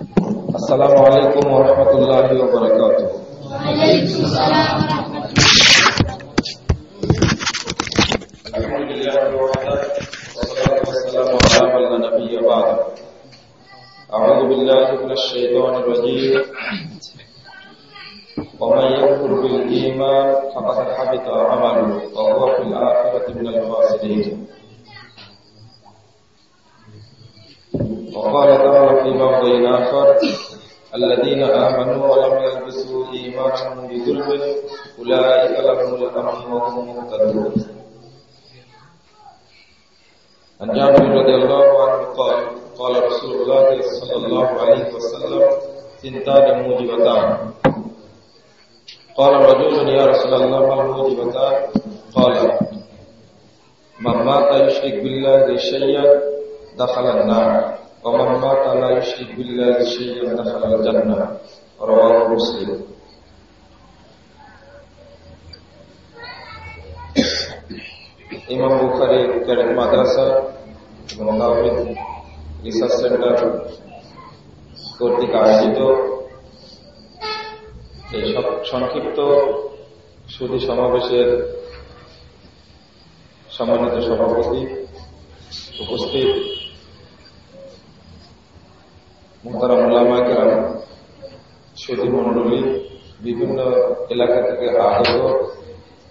السلام عليكم ورحمة الله وبركاته. وعليكم السلام ورحمة الحمد لله وحده والصلاة والسلام على من لا نبي بعده أعوذ بالله من الشيطان الرجيم. ومن يكفر بالإيمان فقد حبط عمله وهو في الآخرة من الخاسرين وقال تعالى في موضع آخر. الذين آمنوا ولم يلبسوا إيمانهم بظلم أولئك لهم الأمن وهم مهتدون. عن جابر رضي الله عنه قال قال رسول الله صلى الله عليه وسلم ثنتان موجبتان. قال رجل يا رسول الله ما الموجبتان قال من مات يشرك بالله شيئا دخل النار. ومن مات لا يشرك بالله شيئا دخل الجنة رواه مسلم ইমাম বুখারি ক্যাডেট মাদ্রাসা এবং তাওহিদ রিসার্চ সেন্টার কর্তৃক আয়োজিত এই সংক্ষিপ্ত সুদী সমাবেশের সম্মানিত সভাপতি উপস্থিত মোহতারাম উল্লামাকেরাম সুদী মন্ডলী বিভিন্ন এলাকা থেকে আগত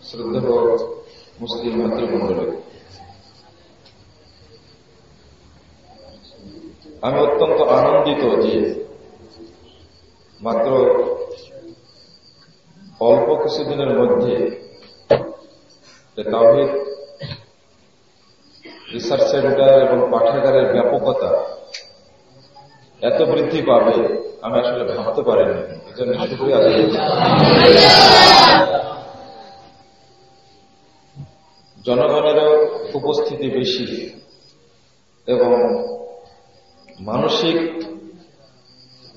শ্রদ্ধেয় মুসলিম মাতৃমন্ডলী আমি অত্যন্ত আনন্দিত যে মাত্র অল্প কিছুদিনের মধ্যে তাহিদ রিসার্চ সেন্টার এবং পাঠাগারের ব্যাপকতা এত বৃদ্ধি পাবে, আমি আসলে ভাবতে পারিনি, এজন্য শুক্রিয়া জনগণেরও উপস্থিতি বেশি এবং মানসিক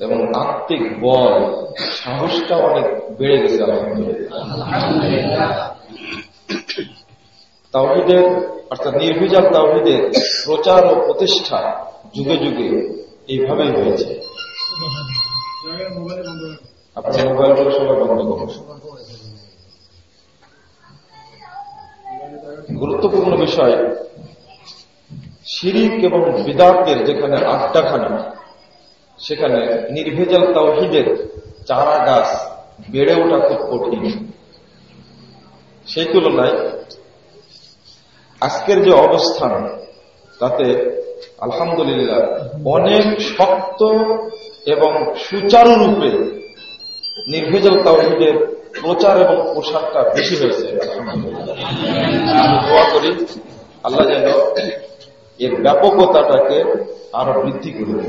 এবং আত্মিক বল, সাহসটা অনেক বেড়ে গেছে আলহামদুলিল্লাহ। তাওহিদের, অর্থাৎ নির্বিজাল তাওহিদের প্রচার ও প্রতিষ্ঠা যুগে যুগে এইভাবেই হয়েছে। আপনার মোবাইলগুলো সবাই বন্ধ করুন। গুরুত্বপূর্ণ বিষয়, শিরিক এবং বিদার্থের যেখানে আড্ডাখানা, সেখানে নির্ভেজাল তাওহিদের চারা গাছ বেড়ে ওঠা খুব কঠিন। সেই তুলনায় আজকের যে অবস্থান, তাতে আলহামদুলিল্লাহ, অনেক শক্ত এবং সুচারুরূপে নির্ভেজাল তাওহিদের প্রচার এবং প্রসারটা বেশি হয়েছে। আমি দোয়া করি আল্লাহ যেন এর ব্যাপকতাটাকে আরও বৃদ্ধি করে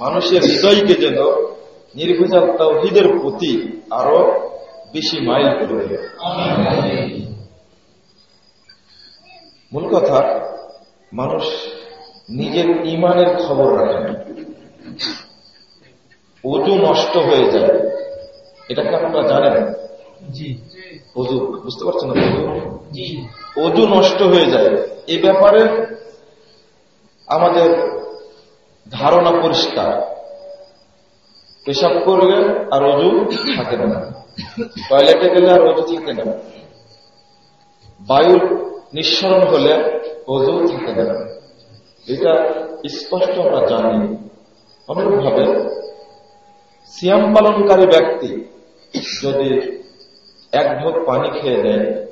মানুষের হৃদয়কে যেন নির্ভেজাল তাওহিদের প্রতি আরও বেশি মাইল করে মূল কথা মানুষ নিজের ইমানের খবর রাখে না। অজু নষ্ট হয়ে যায়। এটাকে আপনারা জানেন? অজু বুঝতে পারছেন না অজু? অজু নষ্ট হয়ে যায়। এ ব্যাপারে আমাদের ধারণা পরিষ্কার। পেশাব করলে আর অজু থাকে না। টয়লেটে গেলে আর অজু থাকে না। বায়ুর নিঃসরণ হলে অজু থাকে না। এটা স্পষ্ট আমরা জানি। অনুরূপভাবে সিয়াম পালনকারী ব্যক্তি যদি এক ঢোক পানি খেয়ে দেয়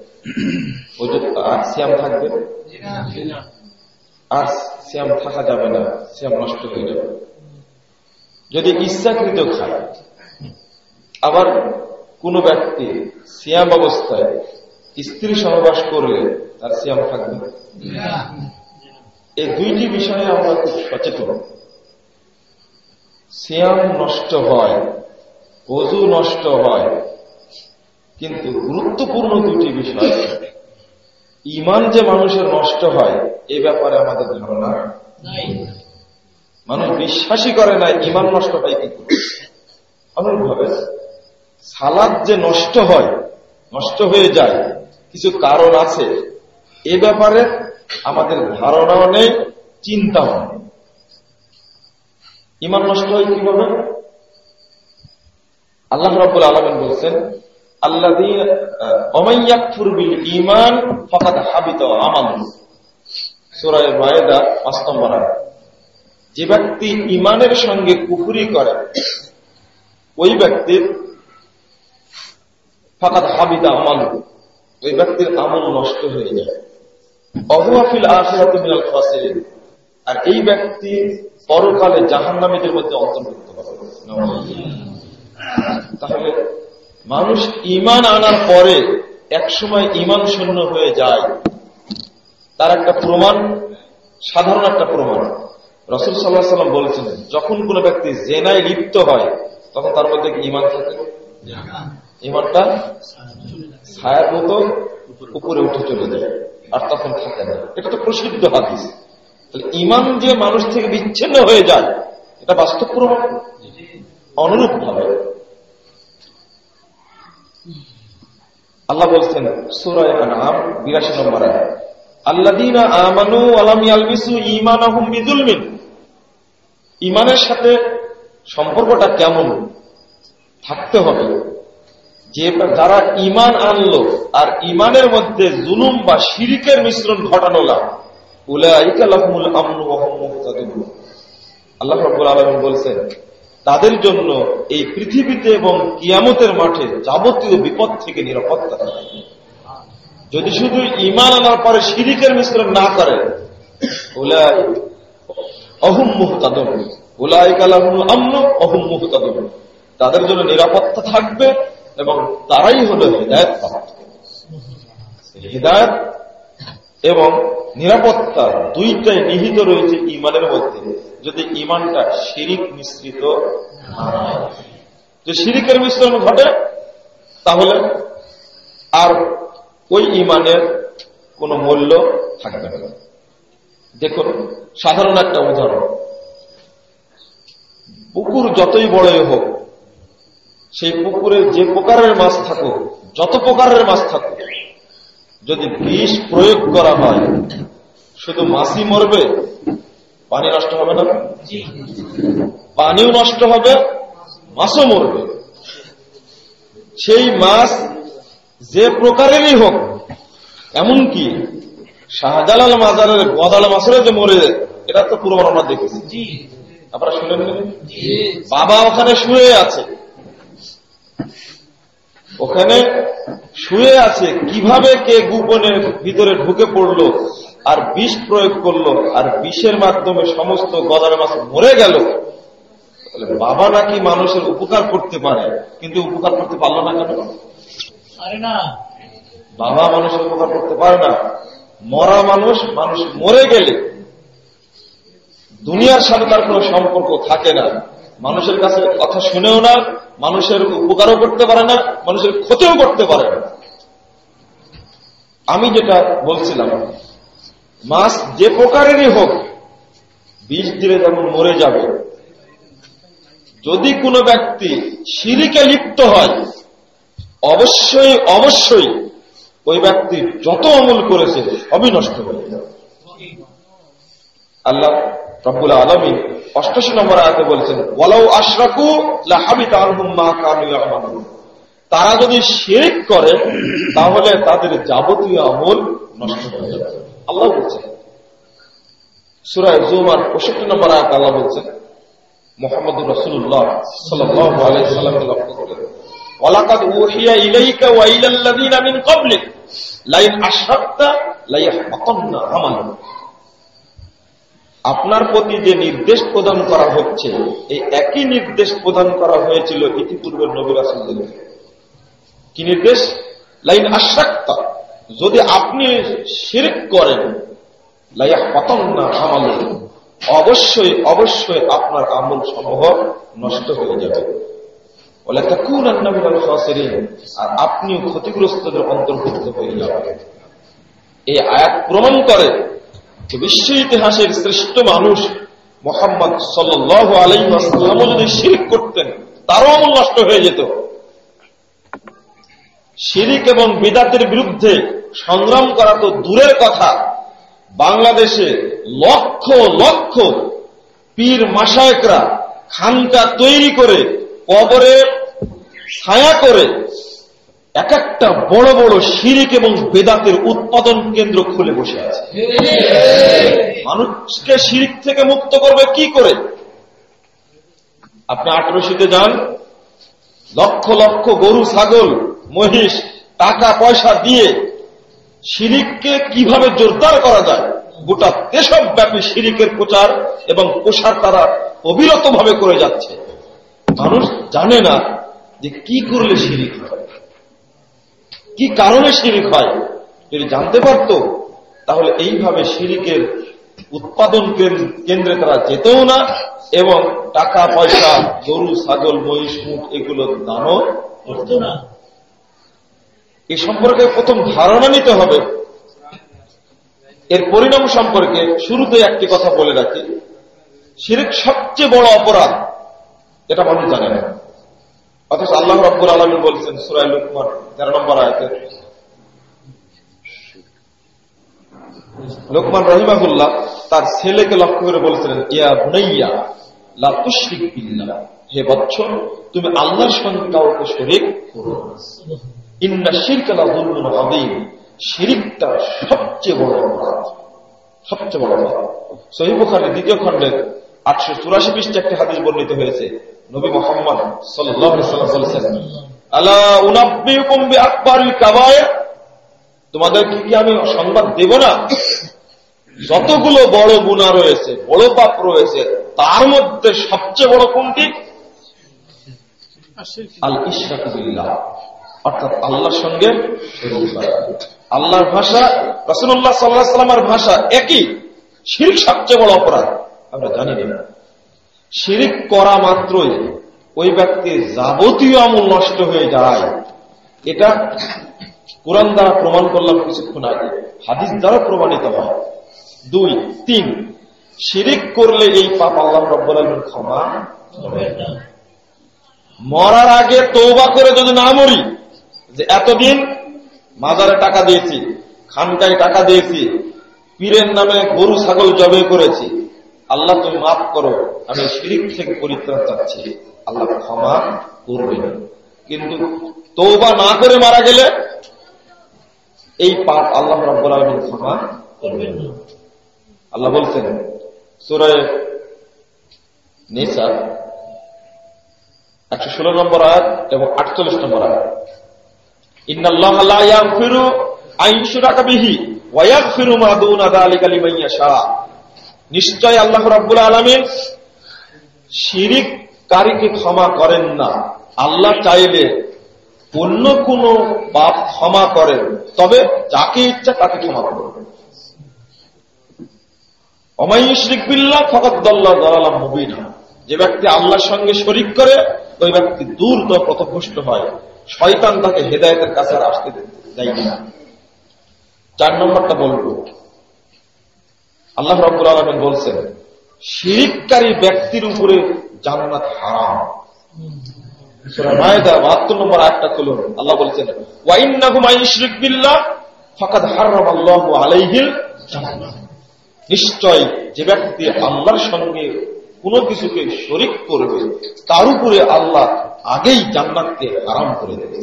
ওই আর সিয়াম থাকবে? আর সিয়াম থাকা যাবে না, সিয়াম নষ্ট হয়ে যাবে। যদি ইচ্ছাকৃত খায়, আবার কোন ব্যক্তি সিয়াম অবস্থায় স্ত্রী সহবাস করলে তার সিয়াম থাকবে। এই দুইটি বিষয়ে আমরা খুব সচেতন। সিয়াম নষ্ট হয় অজু নষ্ট হয়, কিন্তু গুরুত্বপূর্ণ দুটি বিষয় ইমান যে মানুষের নষ্ট হয়, এ ব্যাপারে আমাদের ধারণা মানুষ বিশ্বাসই করে না ইমান নষ্ট হয় কি অনুরূপভাবে সালাদ যে নষ্ট হয়, নষ্ট হয়ে যায় কিছু কারণ আছে। এ ব্যাপারে আমাদের ধারণাও নেই, চিন্তাও নেই। ইমান নষ্ট হয় কীভাবে? আল্লাহ রব্বুল আলমিন বলছেন আল্লাহ ইমান ফকাত হাবিত আমাল। সুরায় মায়েদা, পাঁচ যে ব্যক্তি ইমানের সঙ্গে কুকুরি করে, ওই ব্যক্তির ফাঁকাত হাবিদা আমাল। ওই ব্যক্তির আমল নষ্ট হয়ে যায়। অহুয়াফিল আখিরাত মিনাল আর এই ব্যক্তি পরকালে জাহান্নামীদের মধ্যে অন্তর্ভুক্ত হবে। তাহলে মানুষ ইমান আনার পরে একসময় ইমান শূন্য হয়ে যায়। তার একটা প্রমাণ, সাধারণ একটা প্রমাণ। রসুল সাল্লাহ সাল্লাম বলেছেন যখন কোন ব্যক্তি জেনায় লিপ্ত হয়, তখন তার মধ্যে ইমান থাকে? ইমানটা ছায়ার মতো উপরে উঠে চলে যায়, আর তখন থাকে না। এটা তো প্রসিদ্ধ হাদিস। তাহলে ইমান যে মানুষ থেকে বিচ্ছিন্ন হয়ে যায়, এটা বাস্তব প্রমাণ। অনুরূপ ভাবে আল্লাহ বলছেন সুরায় আনাম বিরাশি নম্বর আল্লাদিনা আমানু আলাম ইয়ালবিসু ইমান আহম বিদুলমিন ইমানের সাথে সম্পর্কটা কেমন? থাকতে হবে। যে যারা ইমান আনলো আর ইমানের মধ্যে জুলুম বা শিরিকের মিশ্রণ ঘটানো না আল্লাহ রব্বুল আলম বলছেন, তাদের জন্য এই পৃথিবীতে এবং কিয়ামতের মাঠে যাবতীয় বিপদ থেকে নিরাপত্তা থাকে। যদি শুধু ইমান আনার পরে শিরিকের মিশ্রণ না করে অহুম মুহতাদম আমন অহুম মুহতাদম তাদের জন্য নিরাপত্তা থাকবে এবং তারাই হল হৃদায়ত হৃদায়ত এবং নিরাপত্তা দুইটাই নিহিত রয়েছে ইমানের মধ্যে। যদি ইমানটা শিরিক মিশ্রিত যে শিরিকের মিশ্রণ ঘটে, তাহলে আর ওই ইমানের কোন মূল্য থাকবে না। দেখুন, সাধারণ একটা উদাহরণ। পুকুর যতই বড়ই হোক সেই পুকুরে যে প্রকারের মাছ থাকুক যত প্রকারের মাছ থাকুক যদি বিষ প্রয়োগ করা হয় শুধু মাছই মরবে পানি নষ্ট হবে না? পানিও নষ্ট হবে মাছও মরবে। সেই মাছ যে প্রকারেরই হোক এমনকি শাহজালাল মাজারের গদাল মাছের যে মরে এটা তো পুরো আমরা দেখেছি। আপনারা শুনেন বাবা ওখানে শুয়ে আছে। ওখানে শুয়ে আছে কীভাবে কে গোপনে ভিতরে ঢুকে পড়ল আর বিষ প্রয়োগ করল আর বিষের মাধ্যমে সমস্ত গদার মাছ মরে গেল। বাবা নাকি মানুষের উপকার করতে পারে কিন্তু উপকার করতে পারল না কেন? বাবা মানুষের উপকার করতে পারে না। মরা মানুষ মানুষ মরে গেলে দুনিয়ার সাথে তার কোন সম্পর্ক থাকে না। মানুষের কাছে কথা শুনেও না, মানুষের উপকারও করতে পারে না, মানুষের ক্ষতিও করতে পারে না। আমি যেটা বলছিলাম, মাছ যে প্রকারেরই হোক, বিষ দিলে যেমন মরে যাবে। যদি কোনো ব্যক্তি সিঁড়িকে লিপ্ত হয়, অবশ্যই অবশ্যই ওই ব্যক্তি যত অমল করেছে, সবই নষ্ট হয়ে যাবে। আল্লাহ রব্বুল আলমী অষ্টাশি নম্বর আয়াতে বলছেন তারা যদি শেখ করে, তাহলে তাদের যাবতীয় আমল নষ্ট হয়ে যাবে। আল্লাহ বলছেন সুরায় জুমার পঁয়ষট্টি নম্বর আল্লাহ বলছেন মোহাম্মদ রসুল্লাহ আশরাকতা লাইয়াহবাতান্না আমালুক। আপনার প্রতি যে নির্দেশ প্রদান করা হচ্ছে, এই একই নির্দেশ প্রদান করা হয়েছিল ইতিপূর্বের নবীর আসলদের কি নির্দেশ? লাইন আশ্রাক্তা। যদি আপনি শিরিক করেন লাইয়া পতন না আমল অবশ্যই অবশ্যই আপনার আমল সমূহ নষ্ট হয়ে যাবে। বলে তখন আর আপনিও ক্ষতিগ্রস্তদের অন্তর্ভুক্ত হয়ে যাবেন। এই আয়াত প্রমাণ করে বিশ্ব ইতিহাসের শ্রেষ্ঠ মানুষ মোহাম্মদ সাল্লাহ আলাইসাল্লামও যদি শিরিক করতেন, তারও আমল নষ্ট হয়ে যেত। শিরিক এবং বিদাতের বিরুদ্ধে সংগ্রাম করা তো দূরের কথা। বাংলাদেশে লক্ষ লক্ষ পীর মাসায়করা খানকা তৈরি করে, কবরে ছায়া করে এক একটা বড় বড় শিরিক এবং বেদাতের উৎপাদন কেন্দ্র খুলে বসে আছে। মানুষকে শিরিক থেকে মুক্ত করবে কি করে? আপনি আটরশিতে যান, লক্ষ লক্ষ গরু, ছাগল, মহিষ, টাকা, পয়সা দিয়ে শিরিককে কীভাবে জোরদার করা যায়? গোটা দেশব ব্যাপী শিরিকের প্রচার এবং প্রসার তারা অবিরত ভাবে করে যাচ্ছে। মানুষ জানে না যে কি করলে শিরিক হয়। কি কারণে শিরিক হয়? যদি জানতে পারত, তাহলে এইভাবে শিরিকের উৎপাদন কেন্দ্রে তারা যেতেও না এবং টাকা, পয়সা, গরু, ছাগল, মহিষ, মুখ এগুলো দানও করত না। এ সম্পর্কে প্রথম ধারণা নিতে হবে। এর পরিণাম সম্পর্কে শুরুতে একটি কথা বলে রাখি। শিরিক সবচেয়ে বড় অপরাধ এটা মানুষ জানে না। অথচ আল্লাহ রব্বুল আলমী বলছেন সুরাই লুকমান তেরো নম্বর আয়তে। লোকমান রহিমাহুল্লাহ তার ছেলেকে লক্ষ্য করে বলেছিলেন, ইয়া বুনাইয়া লাতুশরিক বিল্লাহ, হে বচ্চ তুমি আল্লাহর সঙ্গে কাউকে করো ইন্না শিরকা লাযুলমুন আযীম, শিরিকটা সবচেয়ে বড় অপরাধ। সবচেয়ে বড় অপরাধ। দ্বিতীয় খণ্ডের আটশো চুরাশি পৃষ্ঠে একটি হাদিস বর্ণিত হয়েছে তোমাদেরকে কি আমি সংবাদ দেব না? যতগুলো বড় গুণা রয়েছে, বড় পাপ রয়েছে, তার মধ্যে সবচেয়ে বড় কোনটি? আল ইসরাকুল্লাহ অর্থাৎ আল্লাহর সঙ্গে আল্লাহর ভাষা রসুল্লাহ সাল্লাহ সাল্লামের ভাষা একই। শিরিক সবচেয়ে বড় অপরাধ। আমরা জানি না। শিরিক করা মাত্রই ওই ব্যক্তির যাবতীয় আমল নষ্ট হয়ে যায়। এটা কোরআন দ্বারা প্রমাণ করলাম কিছুক্ষণ আগে। হাদিস দ্বারা প্রমাণিত হয়। দুই, তিন, শিরিক করলে এই পাপ আল্লাহ রব্বুল ক্ষমা মরার আগে তৌবা করে যদি না মরি, যে এতদিন মাজারে টাকা দিয়েছি, খানকায় টাকা দিয়েছি, পীরের নামে গরু, ছাগল জবে করেছি আল্লাহ তুমি মাফ করো, আমি শিরিক থেকে পরিত্রাণ চাচ্ছি। আল্লাহ ক্ষমা করবেন। কিন্তু তৌবা না করে মারা গেলে এই পাপ আল্লাহ রব্বুল আলমিন ক্ষমা করবেন আল্লাহ বলছেন সুরায় নিসা একশো ষোলো নম্বর আয়াত এবং আটচল্লিশ নম্বর আয়াত। নিশ্চয় আল্লাহ রাব্বুল আলমিন শিরিককারীকে ক্ষমা করেন না। আল্লাহ চাইলে অন্য কোন পাপ ক্ষমা করেন, তবে যাকে ইচ্ছা তাকে ক্ষমা করবেন অমাইশরিক বিল্লাহ ফকত দল্লা দলালাম মুবিনা। যে ব্যক্তি আল্লাহর সঙ্গে শরিক করে, ওই ব্যক্তি দূর পথভ্রষ্ট হয়। শয়তান তাকে হেদায়তের কাছে আসতে দেয় না। চার নম্বরটা বলব। আল্লাহ রব্বুল আলমিন বলছেন শিরিককারী ব্যক্তির উপরে জান্নাত হারাম। নিশ্চয় যে ব্যক্তি আল্লাহর সঙ্গে কোনো কিছুকে শরিক করবে, তার উপরে আল্লাহ আগেই জান্নাতকে আরাম করে দেবে।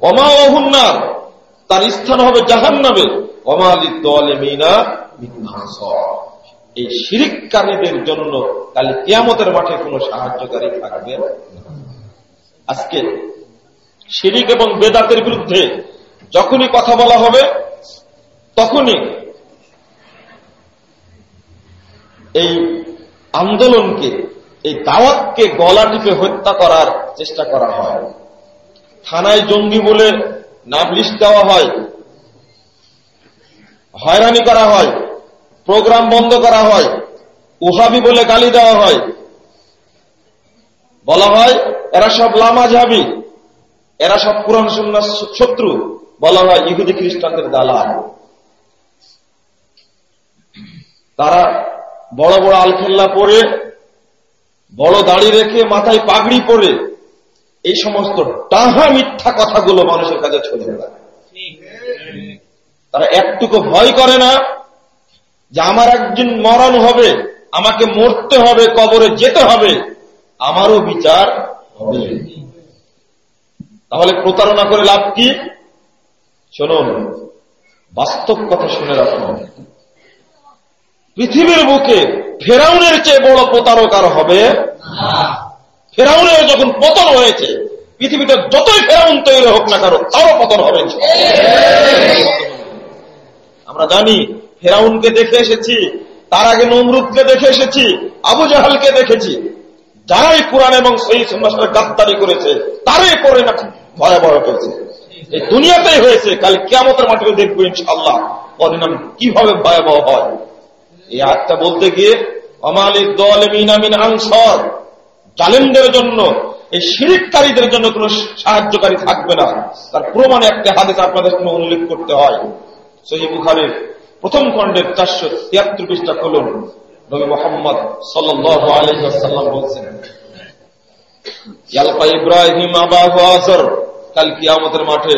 অমা অহুন্নার তার স্থান হবে জাহান নামে অমালি দলে মিনা এই শিরিককারীদের জন্য কাল কিয়ামতের মাঠে কোনো সাহায্যকারী থাকবে আজকে শিরিক এবং বেদাতের বিরুদ্ধে যখনই কথা বলা হবে, তখনই এই আন্দোলনকে, এই দাওয়াতকে গলা টিপে হত্যা করার চেষ্টা করা হয়। থানায় জঙ্গি বলে নাম লিস্ট দেওয়া হয়। হয়রানি করা হয়, প্রোগ্রাম বন্ধ করা হয়, উহাবি বলে গালি দেওয়া হয়। বলা হয়, এরা সব লামাঝাবি, এরা সব পুরাণ সন্ন্যাস শত্রু। বলা হয়, ইহুদি খ্রিস্টানদের দালাল। তারা বড় বড় আলখেল্লা পরে, বড় দাড়ি রেখে মাথায় পাগড়ি পরে, এই সমস্ত ডাহা মিথ্যা কথাগুলো মানুষের কাছে ছড়িয়ে দেয়। তারা একটুকু ভয় করে না যে আমার একদিন মরণ হবে, আমাকে মরতে হবে, কবরে যেতে হবে, আমারও বিচার হবে। তাহলে প্রতারণা করে লাভ কি? শুনুন বাস্তব কথা শুনে রাখুন। পৃথিবীর বুকে ফেরাউনের চেয়ে বড় প্রতারক আর হবে ফেরাউনের যখন পতন হয়েছে, পৃথিবীতে যতই ফেরাউন তৈরি হোক না কারও তারও পতন হবে। আমরা জানি, ফেরাউনকে দেখে এসেছি, তার আগে নমরুদকে দেখে এসেছি, আবু জাহালকে দেখেছি। যারাই কোরআন এবং সেই সন্ন্যাসের গাদ্দারি করেছে, তারাই করে না ভয়াবহ হয়েছে এই দুনিয়াতেই হয়েছে, কাল কেমতের মাঠে দেখব ইনশাল্লাহ পরিণাম কীভাবে ভয়াবহ হয়? এই আটটা বলতে গিয়ে, অমালিক দল মিনামিন আনসর, জালেমদের জন্য, এই শিরিককারীদের জন্য কোন সাহায্যকারী থাকবে না। তার প্রমাণে একটা হাদিস আপনাদের জন্য উল্লেখ করতে হয়। সহি বুখারের প্রথম খণ্ডের চারশো তিয়াত্তর পৃষ্ঠা খুলুন। নবী মোহাম্মদ সাল্লাম বলছেন ইব্রাহিম আবাহ আজর কাল কিয়ামতের মাঠে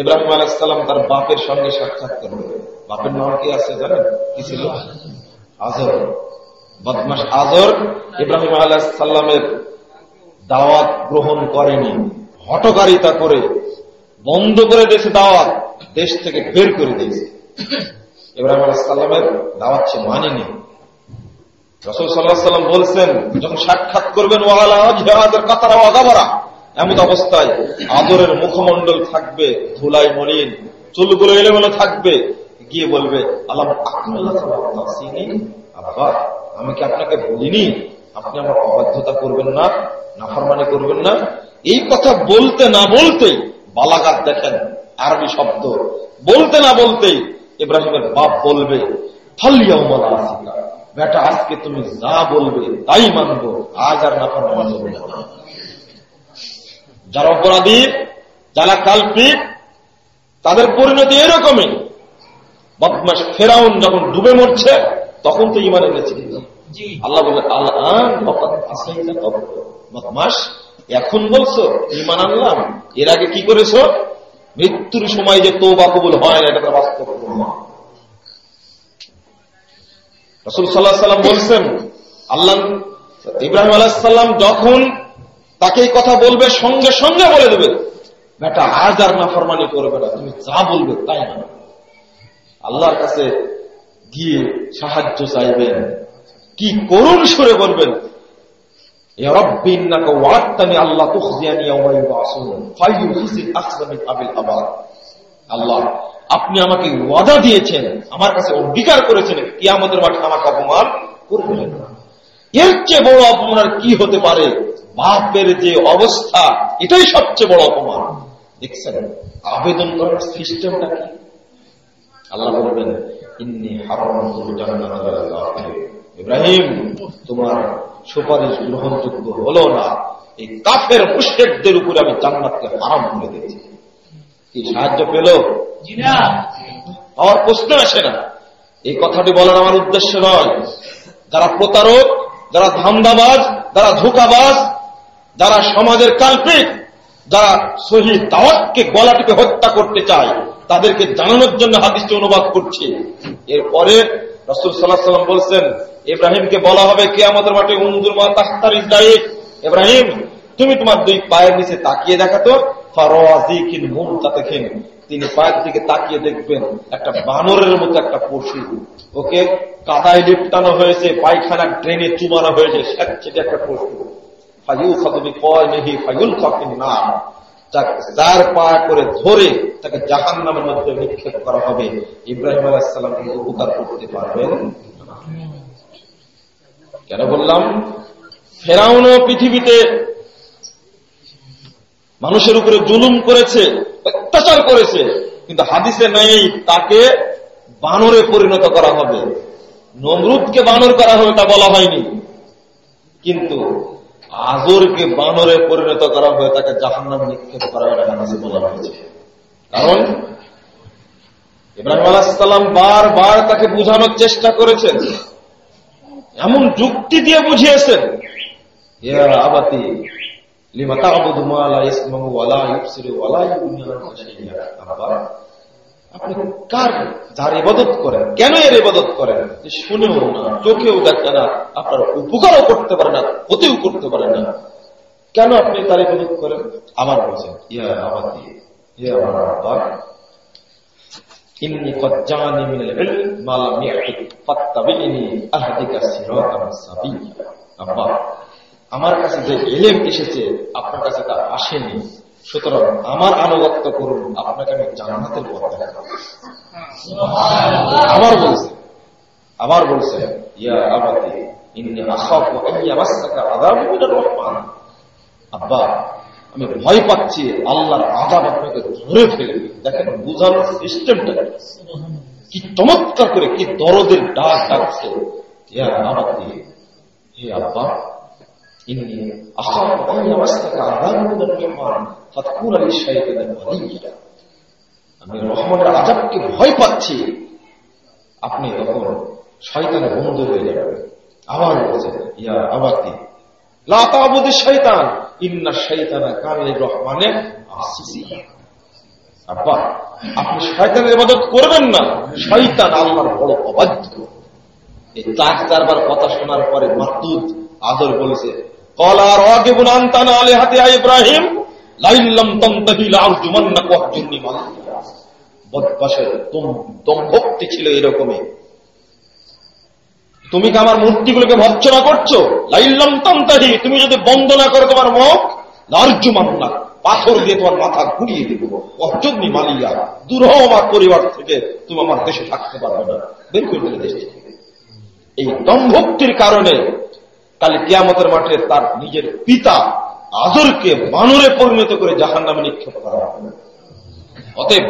ইব্রাহিম আলাইসাল্লাম তার বাপের সঙ্গে সাক্ষাৎ করবে। বাপের নাম কি আছে জানেন? কি ছিল? আজর বদমাস আজর ইব্রাহিম আলাইসাল্লামের দাওয়াত গ্রহণ করেনি। হটকারিতা করে বন্ধ করে দিয়েছে দাওয়াত। দেশ থেকে বের করে দিয়েছে। ইব্রাহিম আলাইসাল্লামের দাওয়াত সে মানেনি। রসুল সাল্লাহ সাল্লাম বলছেন, যখন সাক্ষাৎ করবেন ওয়ালাদের কাতারা অগাবারা এমন অবস্থায় আদরের মুখমণ্ডল থাকবে, ধুলাই মলিন, চুলগুলো এলোমেলো থাকবে। গিয়ে বলবে, আল্লাহ আমি কি আপনাকে বলিনি? আপনি আমার অবাধ্যতা করবেন না, নাফরমানি করবেন না? এই কথা বলতে না বলতেই বালাঘাত দেখেন। আরবি শব্দ। বলতে না বলতেই ইব্রাহিমের বাপ বলবে বেটা আজকে তুমি যা বলবে তাই মানবো আজ আর না। যারা অপরাধী যারা কাল্পিক তাদের পরিণতি এরকমই। বদমাস ফেরাউন যখন ডুবে মরছে তখন তো ইমান এনেছে আল্লাহ বলে বদমাস এখন বলছো ইমান আনলাম। এর আগে কি করেছ? মৃত্যুর সময় যে তো বা কবুল হয় না এটা বাস্তব রসুল সাল্লাহ সাল্লাম বলছেন, আল্লাহ ইব্রাহিম আলাহাল্লাম যখন তাকে এই কথা বলবে, সঙ্গে সঙ্গে বলে দেবে, বেটা, আজ আর না ফরমানি করবে না তুমি যা বলবে তাই না আল্লাহর কাছে গিয়ে সাহায্য চাইবেন, কি করুন সুরে বলবেন আল্লাহ, আপনি আমাকে ওয়াদা দিয়েছেন, আমার কাছে অঙ্গীকার করেছেন কি আমাদের মাঠে আমাকে অপমান করবেন এর চেয়ে বড় অপমান আর কি হতে পারে? বাপের যে অবস্থা, এটাই সবচেয়ে বড় অপমান। দেখছেন, আবেদন করার সিস্টেমটা কি? আল্লাহ বলবেন ইব্রাহিম, তোমার সুপারিশ গ্রহণযোগ্য হলো না। এই কাফের মুশেকদের উপরে আমি জান্নাতকে হারাম করে দিয়েছি। কি সাহায্য পেল? আমার প্রশ্ন আসে না। এই কথাটি বলার আমার উদ্দেশ্য নয়। যারা প্রতারক যারা ধান্দাবাজ যারা ধোকাবাজ যারা সমাজের কাল্পিক যারা শহীদ দাওয়াতকে গলাটিকে হত্যা করতে চায় তাদেরকে জানানোর জন্য হাদিসটি অনুবাদ করছে। এরপরে রসুল সাল্লাহ সাল্লাম বলছেন, ইব্রাহিমকে বলা হবে কে আমাদের মাঠে উন্দুর মা তাস্তার ইসরাইল ইব্রাহিম, তুমি তোমার দুই পায়ের নিচে তাকিয়ে দেখাতো তিনি পায়ের দিকে তাকিয়ে দেখবেন একটা বানরের মতো একটা পশু। ওকে কাদায় লিপটানো হয়েছে, পায়খানা ট্রেনে চুমানো হয়েছে স্যাচ্ছেটে একটা পশু। ফাইউ খাদুবি কয় নেহি ফাইউল খাকিন না যার পা করে ধরে তাকে জাহান নামের মধ্যে নিক্ষেপ করা হবে। ইব্রাহিম আলাহিসাল্লাম উপকার করতে পারবেন? কেন বললাম? ফেরাউনও পৃথিবীতে মানুষের উপরে জুলুম করেছে, অত্যাচার করেছে, কিন্তু হাদিসে নেই, তাকে বানরে পরিণত করা হবে। নমরুদকে বানর করা হবে তা বলা হয়নি। কিন্তু আজরকে বানরে পরিণত করা হবে তাকে জাহান্নাম নিক্ষেপ করা হাদিসে বলা হয়েছে। কারণ ইব্রাহিম আলাহাম বারবার তাকে বুঝানোর চেষ্টা করেছেন। এমন যুক্তি দিয়ে বুঝিয়েছেন আবাতি আপনি কার যার ইবাদত করেন কেন এর ইবাদত করেন যে শুনেও না চোখেও দেখে না আপনার উপকারও করতে পারে না ক্ষতিও করতে পারে না কেন আপনি তার ইবাদত করেন আবার বলছেন ইয়া আবার ইয়া আমার আব্বা إني قد جاءني من العلم ما لم يأتك فاتبعني أهدك صراطا سويا আব্বা আমার কাছে যে এলেম এসেছে আপনার কাছে তা আসেনি সুতরাং আমার আনুগত্য করুন। আপনাকে আমি জান্নাতের পথ আবার বলছে আবার বলছে, ইয়া আবাদি আব্বা, আমি ভয় পাচ্ছি, আল্লাহর আযাব আপনাকে ধরে ফেলবে দেখেন, বুঝানোর সিস্টেমটা কি? চমৎকার করে, কি দরদের ডাক ডাকছে। আব্বা, ইন্নি আখাফু ইয়ামাসসাকা আযাবু মিনার রহমান আমি রহমানের আজাবকে ভয় পাচ্ছি। আপনি তখন শয়তানের বন্ধু হয়ে যাবেন। আবার বলছেন, ইয়া আবাতি লাতাবুদি শয়তান, ইন্না শয়তানা কানে রহমানের আব্বা, আপনি শয়তানের ইবাদত করবেন না। শয়তান আল্লাহর বড় অবাধ্য। এই চার চারবার কথা শোনার পরে মাতুদ আদর বলেছে, কলা রাগিবুন আনতানা আলিহাতি ইব্রাহিম দম্ভক্তি ছিল তুমি কি আমার মূর্তিগুলোকে ভর্চনা করছ? তামতাহি তুমি যদি করো তোমার মুখ পাথর দিয়ে তোমার মাথা ঘুরিয়ে দিব। অর্জনী মালিয়া দূর হও আমার পরিবার থেকে তুমি আমার দেশে থাকতে পারবে না। বের করে দেশ এই দম্ভক্তির কারণে কালি কিয়ামতের মাঠে তার নিজের পিতা আজরকে বানরে পরিণত করে জাহান নামে নিক্ষেপ করা হবে। অতএব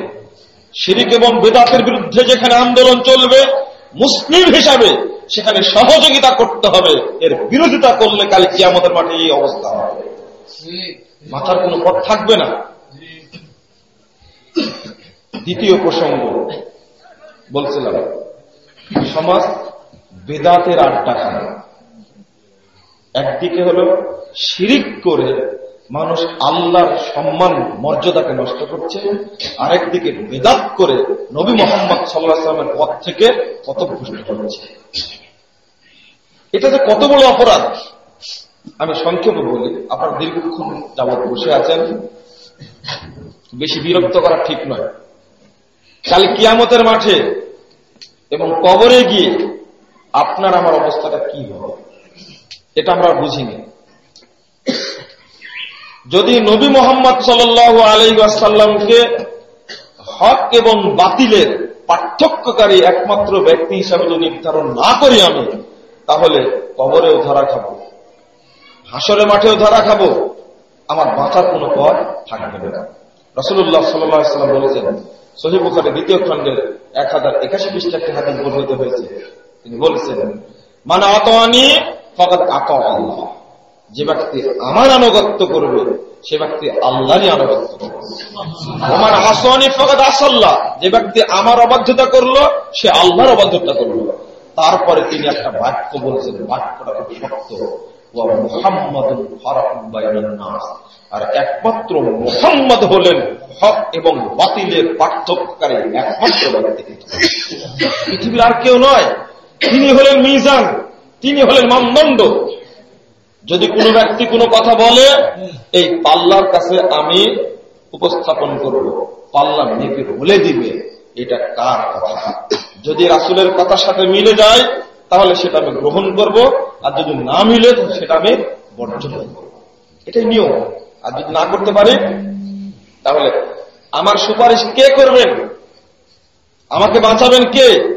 শিরিক এবং বেদাতের বিরুদ্ধে যেখানে আন্দোলন চলবে, মুসলিম হিসাবে সেখানে সহযোগিতা করতে হবে। এর বিরোধিতা করলে কাল কিয়ামতের মাঠে এই অবস্থা হবে। মাথার কোনো পথ থাকবে না। দ্বিতীয় প্রসঙ্গ বলছিলাম, সমাজ বেদাতের আড্ডা খানা একদিকে হলো শিরিক করে মানুষ আল্লাহর সম্মান, মর্যাদাকে নষ্ট করছে। আরেকদিকে বেদাত করে নবী মোহাম্মদ সাল্লাহ সাল্লামের পথ থেকে কত ভুষ্ট হচ্ছে। এটা যে কত বড় অপরাধ! আমি সংক্ষেপে বলি, আপনার দীর্ঘক্ষণ যাবৎ বসে আছেন। বেশি বিরক্ত করা ঠিক নয়। কাল কিয়ামতের মাঠে এবং কবরে গিয়ে আপনার আমার অবস্থাটা কি হবে? এটা আমরা বুঝিনি। যদি নবী মোহাম্মদ সাল আলাইসাল্লামকে হক এবং বাতিলের পার্থক্যকারী একমাত্র ব্যক্তি হিসাবে যদি নির্ধারণ না করি আমি, তাহলে কবরেও ধরা খাব, হাসরে মাঠেও ধরা খাব, আমার বাঁচার কোনো পথ থাকবে না। রসুল্লাহ সাল্লাম বলেছেন সহি বুখারে দ্বিতীয় খণ্ডের এক হাজার একাশি পৃষ্ঠাকে হাদিস বর্ণিত হয়েছে। তিনি বলেছেন মানে আতওয়ানি ফকাত আক আল্লাহ। যে ব্যক্তি আমার আনুগত্য করবে, সে ব্যক্তি আল্লাহরই আনুগত্য করবে। আমার আসওয়ানি ফকাত আসল্লাহ, যে ব্যক্তি আমার অবাধ্যতা করল, সে আল্লাহর অবাধ্যতা করল। তারপরে তিনি একটা বাক্য বলছেন, বাক্যটা খুব শক্ত। আর একমাত্র মোহাম্মদ হলেন হক এবং বাতিলের পার্থক্যকারী একমাত্র ব্যক্তি। পৃথিবীর আর কেউ নয়। তিনি হলেন মিজান, তিনি হলেন মানদণ্ড। যদি কোনো ব্যক্তি কোনো কথা বলে, এই পাল্লার কাছে আমি উপস্থাপন করব। পাল্লা মেপে বলে দিবে, এটা কার কথা। যদি রাসুলের কথার সাথে মিলে যায়, তাহলে সেটা আমি গ্রহণ করব। আর যদি না মিলে সেটা আমি বর্জন করব। এটাই নিয়ম। আর যদি না করতে পারি, তাহলে আমার সুপারিশ কে করবেন? আমাকে বাঁচাবেন কে?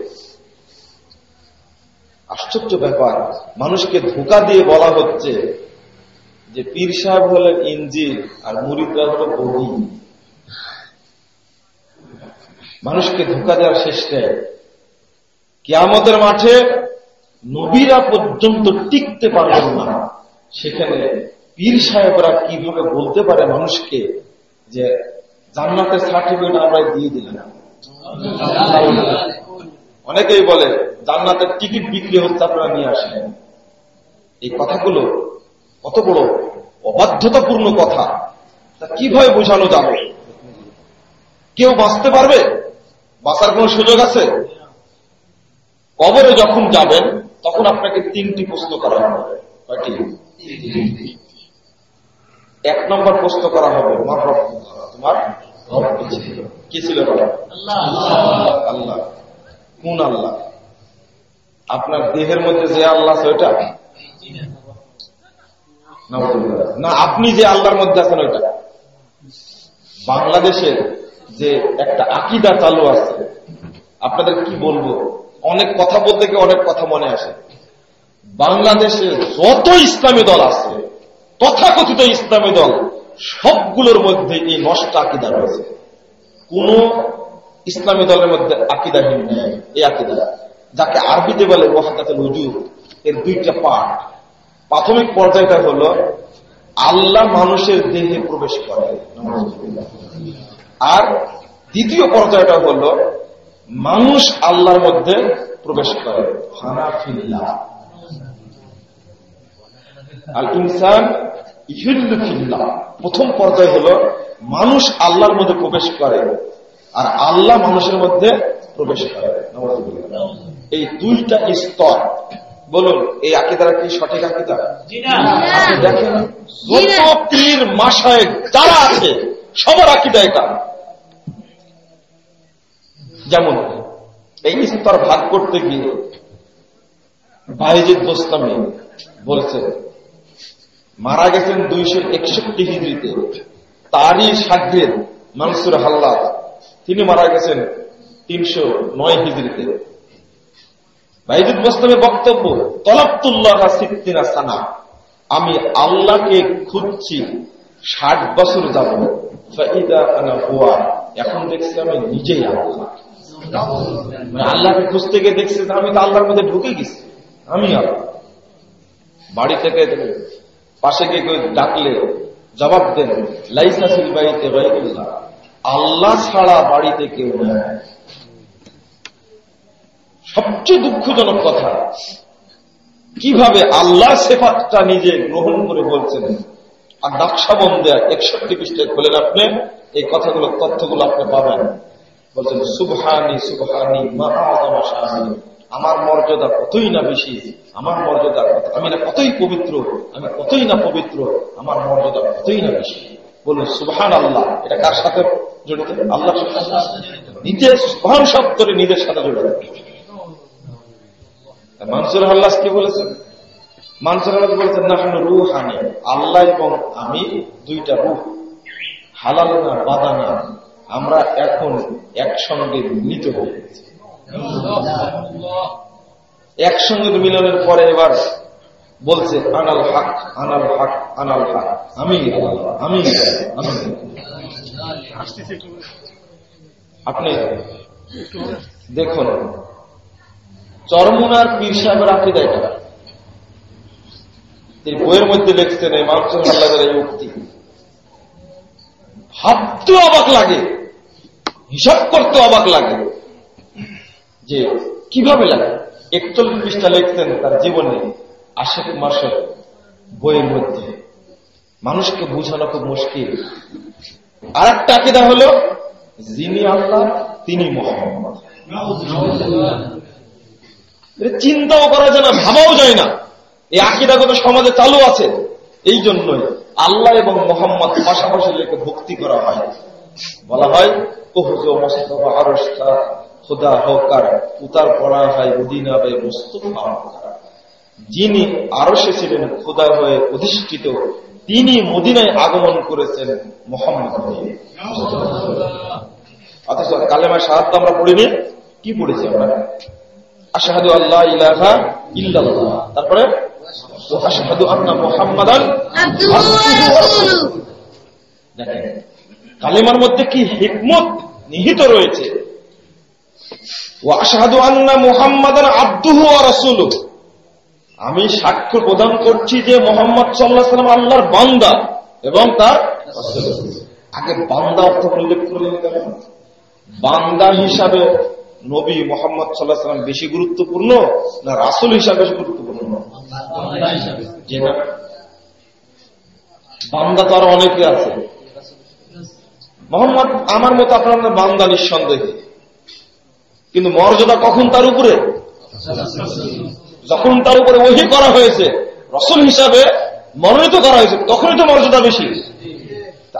আশ্চর্য ব্যাপার। মানুষকে ধোকা দিয়ে বলা হচ্ছে যে পীর সাহেব হলেন ইঞ্জিন আর মুরিদরা হল বগি। মানুষকে ধোকা দেওয়ার শেষ নেই। কেয়ামতের মাঠে নবীরা পর্যন্ত টিকতে পারবেন না। সেখানে পীর সাহেবরা কীভাবে বলতে পারে মানুষকে যে জান্নাতের সার্টিফিকেট আমরা দিয়ে দিলাম? অনেকেই বলে, জান্নাতের টিকিট বিক্রি হচ্ছে আপনারা নিয়ে আসেন। এই কথাগুলো কত বড় অবাধ্যতাপূর্ণ কথা। তা কীভাবে বোঝানো যাবে? কেউ বাঁচতে পারবে? বাঁচার কোন সুযোগ আছে? কবরে যখন যাবেন, তখন আপনাকে তিনটি প্রশ্ন করা হবে। কয়টি? এক নম্বর প্রশ্ন করা হবে, তোমার কি ছিল? আল্লাহ। কোন আল্লাহ? আপনার দেহের মধ্যে যে আল্লাহ আছে ওইটা? না আপনি যে আল্লাহর মধ্যে আছেন ওইটা। বাংলাদেশের যে একটা আকিদা চালু আছে, আপনাদের কি বলব? অনেক কথা বলতে গিয়ে অনেক কথা মনে আসে। বাংলাদেশে যত ইসলামী দল আছে, তথাকথিত ইসলামী দল, সবগুলোর মধ্যে এই নষ্ট আকিদা রয়েছে। কোন ইসলামী দলের মধ্যে আকিদাহীন নেই এই আকিদা। যাকে আরবিতে বলে ওয়াহাদাতুল হুজুর এর দুইটা পার্ট প্রাথমিক পর্যায়টা হলো, আল্লাহ মানুষের দেহে প্রবেশ করে। আর দ্বিতীয় পর্যায়টা হলো, মানুষ আল্লাহর মধ্যে প্রবেশ করে। আল ইনসান ইহুল্লুফিল্লাহ। প্রথম পর্যায় হলো, মানুষ আল্লাহর মধ্যে প্রবেশ করে। আর আল্লাহ মানুষের মধ্যে প্রবেশ করে। এই দুইটা স্তর বলুন এই আকিদারা কি সঠিক আকিদা? দেখেন যত পীর মাসায় যারা আছে সবার আকিদা এটা। যেমন এই স্তর ভাগ করতে গিয়ে বাইজিদ গোস্তামি বলছেন মারা গেছেন দুইশো একষট্টি হিজড়িতে। তারই সাগ্রেদ মানসুর হাল্লাদ তিনি মারা গেছেন তিনশো নয় হিজড়িতে। বাইজুদ মোস্তামের বক্তব্য তলাপ্তুল্লাহ সিদ্দিনা সানা। আমি আল্লাহকে খুঁজছি, ষাট বছর যাব এখন দেখছি আমি নিজেই আল্লাহ। মানে আল্লাহকে খুঁজতে গিয়ে দেখছি আমি তো আল্লাহর মধ্যে ঢুকে গেছি। আমি আল্লাহ। বাড়ি থেকে পাশে গিয়ে কেউ ডাকলে জবাব দেন, লাইসা সিলবাইতে বাইতুল্লাহ আল্লাহ ছাড়া বাড়িতে কেউ নেয় সবচেয়ে দুঃখজনক কথা, কীভাবে আল্লাহ সেফাতটা নিজে গ্রহণ করে বলছেন। আর নকশা বন্ধে একষট্টি পৃষ্ঠায় খোলেন আপনি এই কথাগুলো, তথ্যগুলো আপনি পাবেন। বলছেন, সুবহানি সুবহানি আমার মর্যাদা কতই না বেশি? আমার মর্যাদা আমি না কতই পবিত্র? আমি কতই না পবিত্র? আমার মর্যাদা কতই না বেশি? বলুন সুবহান আল্লাহ এটা কার সাথে জড়িত? আল্লাহ নিজের সুবহান শব্দরে নিজের সাথে জড়িত। মানসুর আল্লাহ কি বলেছেন? মানসুর আল্লাহ বলেছেন না রুহ হানি আল্লাহ এবং আমি দুইটা রুহ। হালাল না বাদা না, আমরা এখন একসঙ্গে মিলিত হয়ে গেছি একসঙ্গে মিলনের পরে এবার বলছে, আনাল হাক আনাল হাক আনাল হাক। আমি আমি আপনি দেখুন, চরমুনার পীর সাহেবের আকিদা এটা। তিনি বইয়ের মধ্যে লিখছেন, এই আল্লাহের এই উক্তি। ভাবতে অবাক লাগে, হিসাব করতে অবাক লাগে যে কীভাবে লাগে। একচল্লিশ পৃষ্ঠা লিখছেন তার জীবনে আশেক মাসের বইয়ের মধ্যে। মানুষকে বোঝানো খুব মুশকিল। আর একটা আকিদা হল, যিনি আল্লাহ, তিনি মোহাম্মদ। চিন্তাও করা যায় না, ভাবাও যায় না। এই আকিদাগত সমাজে চালু আছে। এই জন্যই আল্লাহ এবং মোহাম্মদ পাশাপাশি লেখে ভক্তি করা হয়। বলা হয় কহুজো মোস্তফা আরস্তা খোদা হকার উতার পড়া হয় উদিনা বে মুস্তফা যিনি আরসে ছিলেন খোদা হয়ে অধিষ্ঠিত তিনি মদিনায় আগমন করেছেন মোহাম্মদ অথচ কালেমা সাহায্য আমরা পড়িনি? কি পড়েছি আমরা? আশাহাদু আল্লাহ ইলাহা ইল্লাল্লাহ। তারপরে? আশাহাদু আন্না মুহাম্মাদান দেখেন কালেমার মধ্যে কি হিকমত নিহিত রয়েছে? ও আশাহাদু আন্না মুহাম্মাদান আব্দুহু ওয়া রাসূলুহু। আমি সাক্ষ্য প্রদান করছি যে মোহাম্মদ সাল্লাহ সাল্লাম আল্লাহর বান্দা এবং তার আগে বান্দা অর্থ উল্লেখ করলেন কেন বান্দা হিসাবে নবী মোহাম্মদ সাল্লাহ সাল্লাম বেশি গুরুত্বপূর্ণ না রাসুল হিসাবে বেশি গুরুত্বপূর্ণ? বান্দা তো আরও অনেকে আছে। মোহাম্মদ, আমার মতো আপনার বান্দা নিঃসন্দেহে। কিন্তু মর্যাদা কখন তার উপরে? যখন তার উপরে ওহি করা হয়েছে, রসুল হিসাবে মনোনীত করা হয়েছে, তখনই তো মর্যাদা বেশি।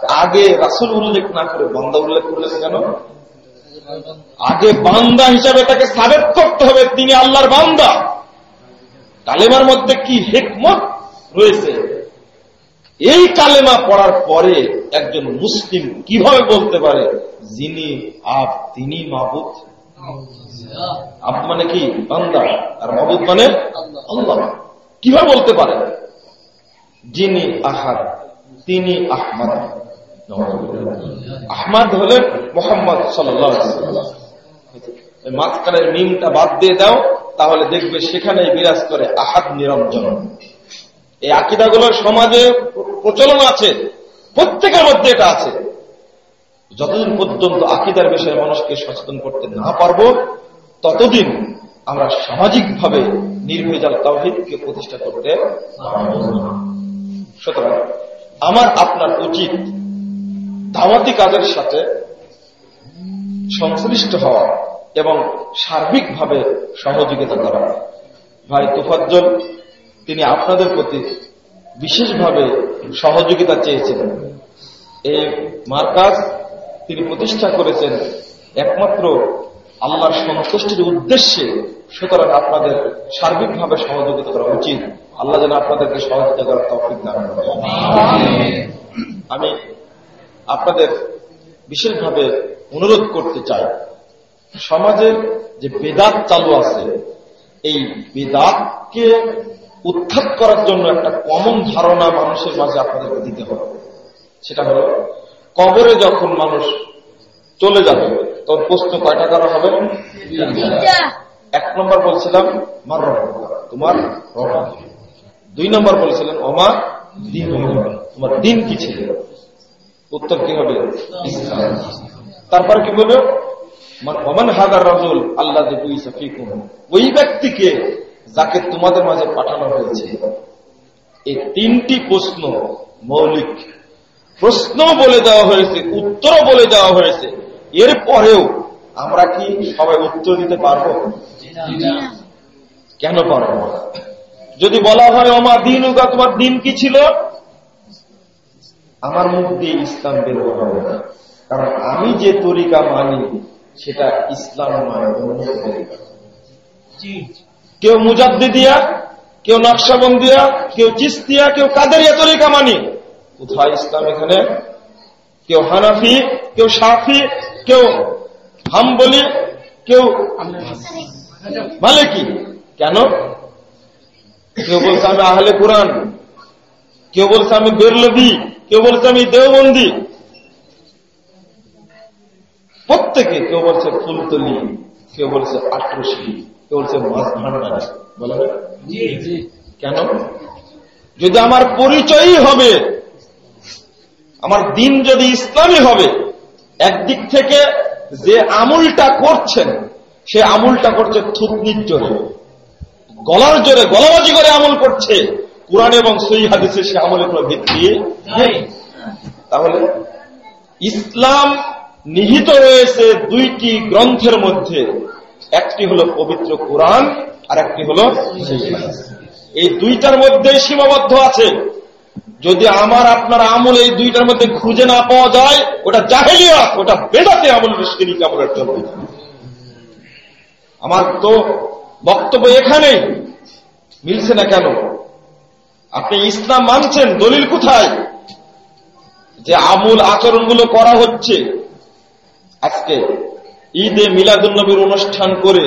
আগে রাসুল উল্লেখ না করে বান্দা উল্লেখ করলেন কেন? আগে বান্দা হিসাবে তাকে সাবেক করতে হবে, তিনি আল্লাহর বান্দা। কালেমার মধ্যে কি হেকমত রয়েছে? এই কালেমা পড়ার পরে একজন মুসলিম কীভাবে বলতে পারে, যিনি আপ তিনি মাবুদ? মানে কি? বান্দা। আর মাবুদ মানে আল্লাহ। কীভাবে বলতে পারে? যিনি আহার তিনি আহমদ। আহমদ হলেন মোহাম্মদ সাল্লাহ মাঝখানের মিমটা বাদ দিয়ে দাও, তাহলে দেখবে সেখানে বিরাজ করে আহাদ নিরঞ্জন। এই আকিদাগুলো সমাজে প্রচলন আছে, প্রত্যেকের মধ্যে এটা আছে। যতদিন পর্যন্ত আকিদার বিষয়ে মানুষকে সচেতন করতে না পারব ততদিন আমরা সামাজিকভাবে নির্ভেজাল তাওহিদকে প্রতিষ্ঠা করতে সুতরাং আমার, আপনার উচিত দাওয়াতি কাজের সাথে সংশ্লিষ্ট হওয়া এবং সার্বিকভাবে সহযোগিতা করা। ভাই তুফাজ্জল, তিনি আপনাদের প্রতি বিশেষভাবে সহযোগিতা চেয়েছিলেন। এই মার্কাজ তিনি প্রতিষ্ঠা করেছেন একমাত্র আল্লাহর সন্তুষ্টির উদ্দেশ্যে সুতরাং আপনাদের সার্বিকভাবে সহযোগিতা করা উচিত। আল্লাহ যেন আপনাদেরকে সহযোগিতা করার তফিক দান আমি আপনাদের বিশেষভাবে অনুরোধ করতে চাই সমাজের যে বেদাত চালু আছে, এই বেদাতকে উত্থাপ করার জন্য একটা কমন ধারণা মানুষের মাঝে আপনাদেরকে দিতে হবে। সেটা হলো, কবরে যখন মানুষ চলে যাবে তখন প্রশ্ন কয়টা করা হবে? এক নম্বর বলছিলাম মার তোমার দুই নম্বর বলছিলেন অমা দিন তোমার দিন কি ছিল? উত্তর কি হবে? তারপর কি বলবে? অমান হাগার রাজুল আল্লাহ ওই ব্যক্তিকে যাকে তোমাদের মাঝে পাঠানো হয়েছে। এই তিনটি প্রশ্ন মৌলিক। প্রশ্ন বলে দেওয়া হয়েছে উত্তর বলে দেওয়া হয়েছে। এর পরেও আমরা কি সবাই উত্তর দিতে পারব? কেন পারব যদি বলা হয় আমার দিন উগা তোমার দিন কি ছিল? আমার মুখ দিয়ে ইসলাম বের হবে না। কারণ আমি যে তরিকা মানি, সেটা ইসলাম নয়, অন্য তরিকা। কেউ মুজাদ্দিদিয়া, কেউ নকশাবন্দিয়া, কেউ চিস্তিয়া, কেউ কাদেরিয়া তরিকা মানি। কোথায় ইসলাম এখানে? কেউ হানাফি, কেউ সাফি কেউ হাম্বলি কেউ মালিকি কেন? কেউ বলছে আমি আহলে কোরআন কেউ বলছে আমি বেরলবি কেউ বলছে আমি দেওবন্দি। প্রত্যেকে কেউ বলছে ফুলতলি কেউ বলছে আট্রসি কেউ বলছে মাছ ভান্ডারি বলে কেন? যদি আমার পরিচয়ই হবে আমার দিন যদি ইসলামী হবে একদিক থেকে যে আমুলটা করছেন সে আমুলটা করছে থুতনির জোরে। গলার জোরে গলাবাজি করে আমল করছে। কোরআন এবং সই হাদিসে সে আমলের কোনো ভিত্তি তাহলে ইসলাম নিহিত রয়েছে দুইটি গ্রন্থের মধ্যে। একটি হলো পবিত্র কোরআন আর একটি হলো এই দুইটার মধ্যে সীমাবদ্ধ আছে। যদি আমার, আপনার আমল এই দুইটার মধ্যে খুঁজে না পাওয়া যায়, ওটা জাহেলিয়া ওটা বেদাতে আমল শিরিক আমলের জন্য আমার তো বক্তব্য এখানেই, মিলছে না কেন? আপনি ইসলাম মানছেন, দলিল কোথায়? যে আমূল আচরণগুলো করা হচ্ছে। আজকে ঈদে মিলাদুলনবীর অনুষ্ঠান করে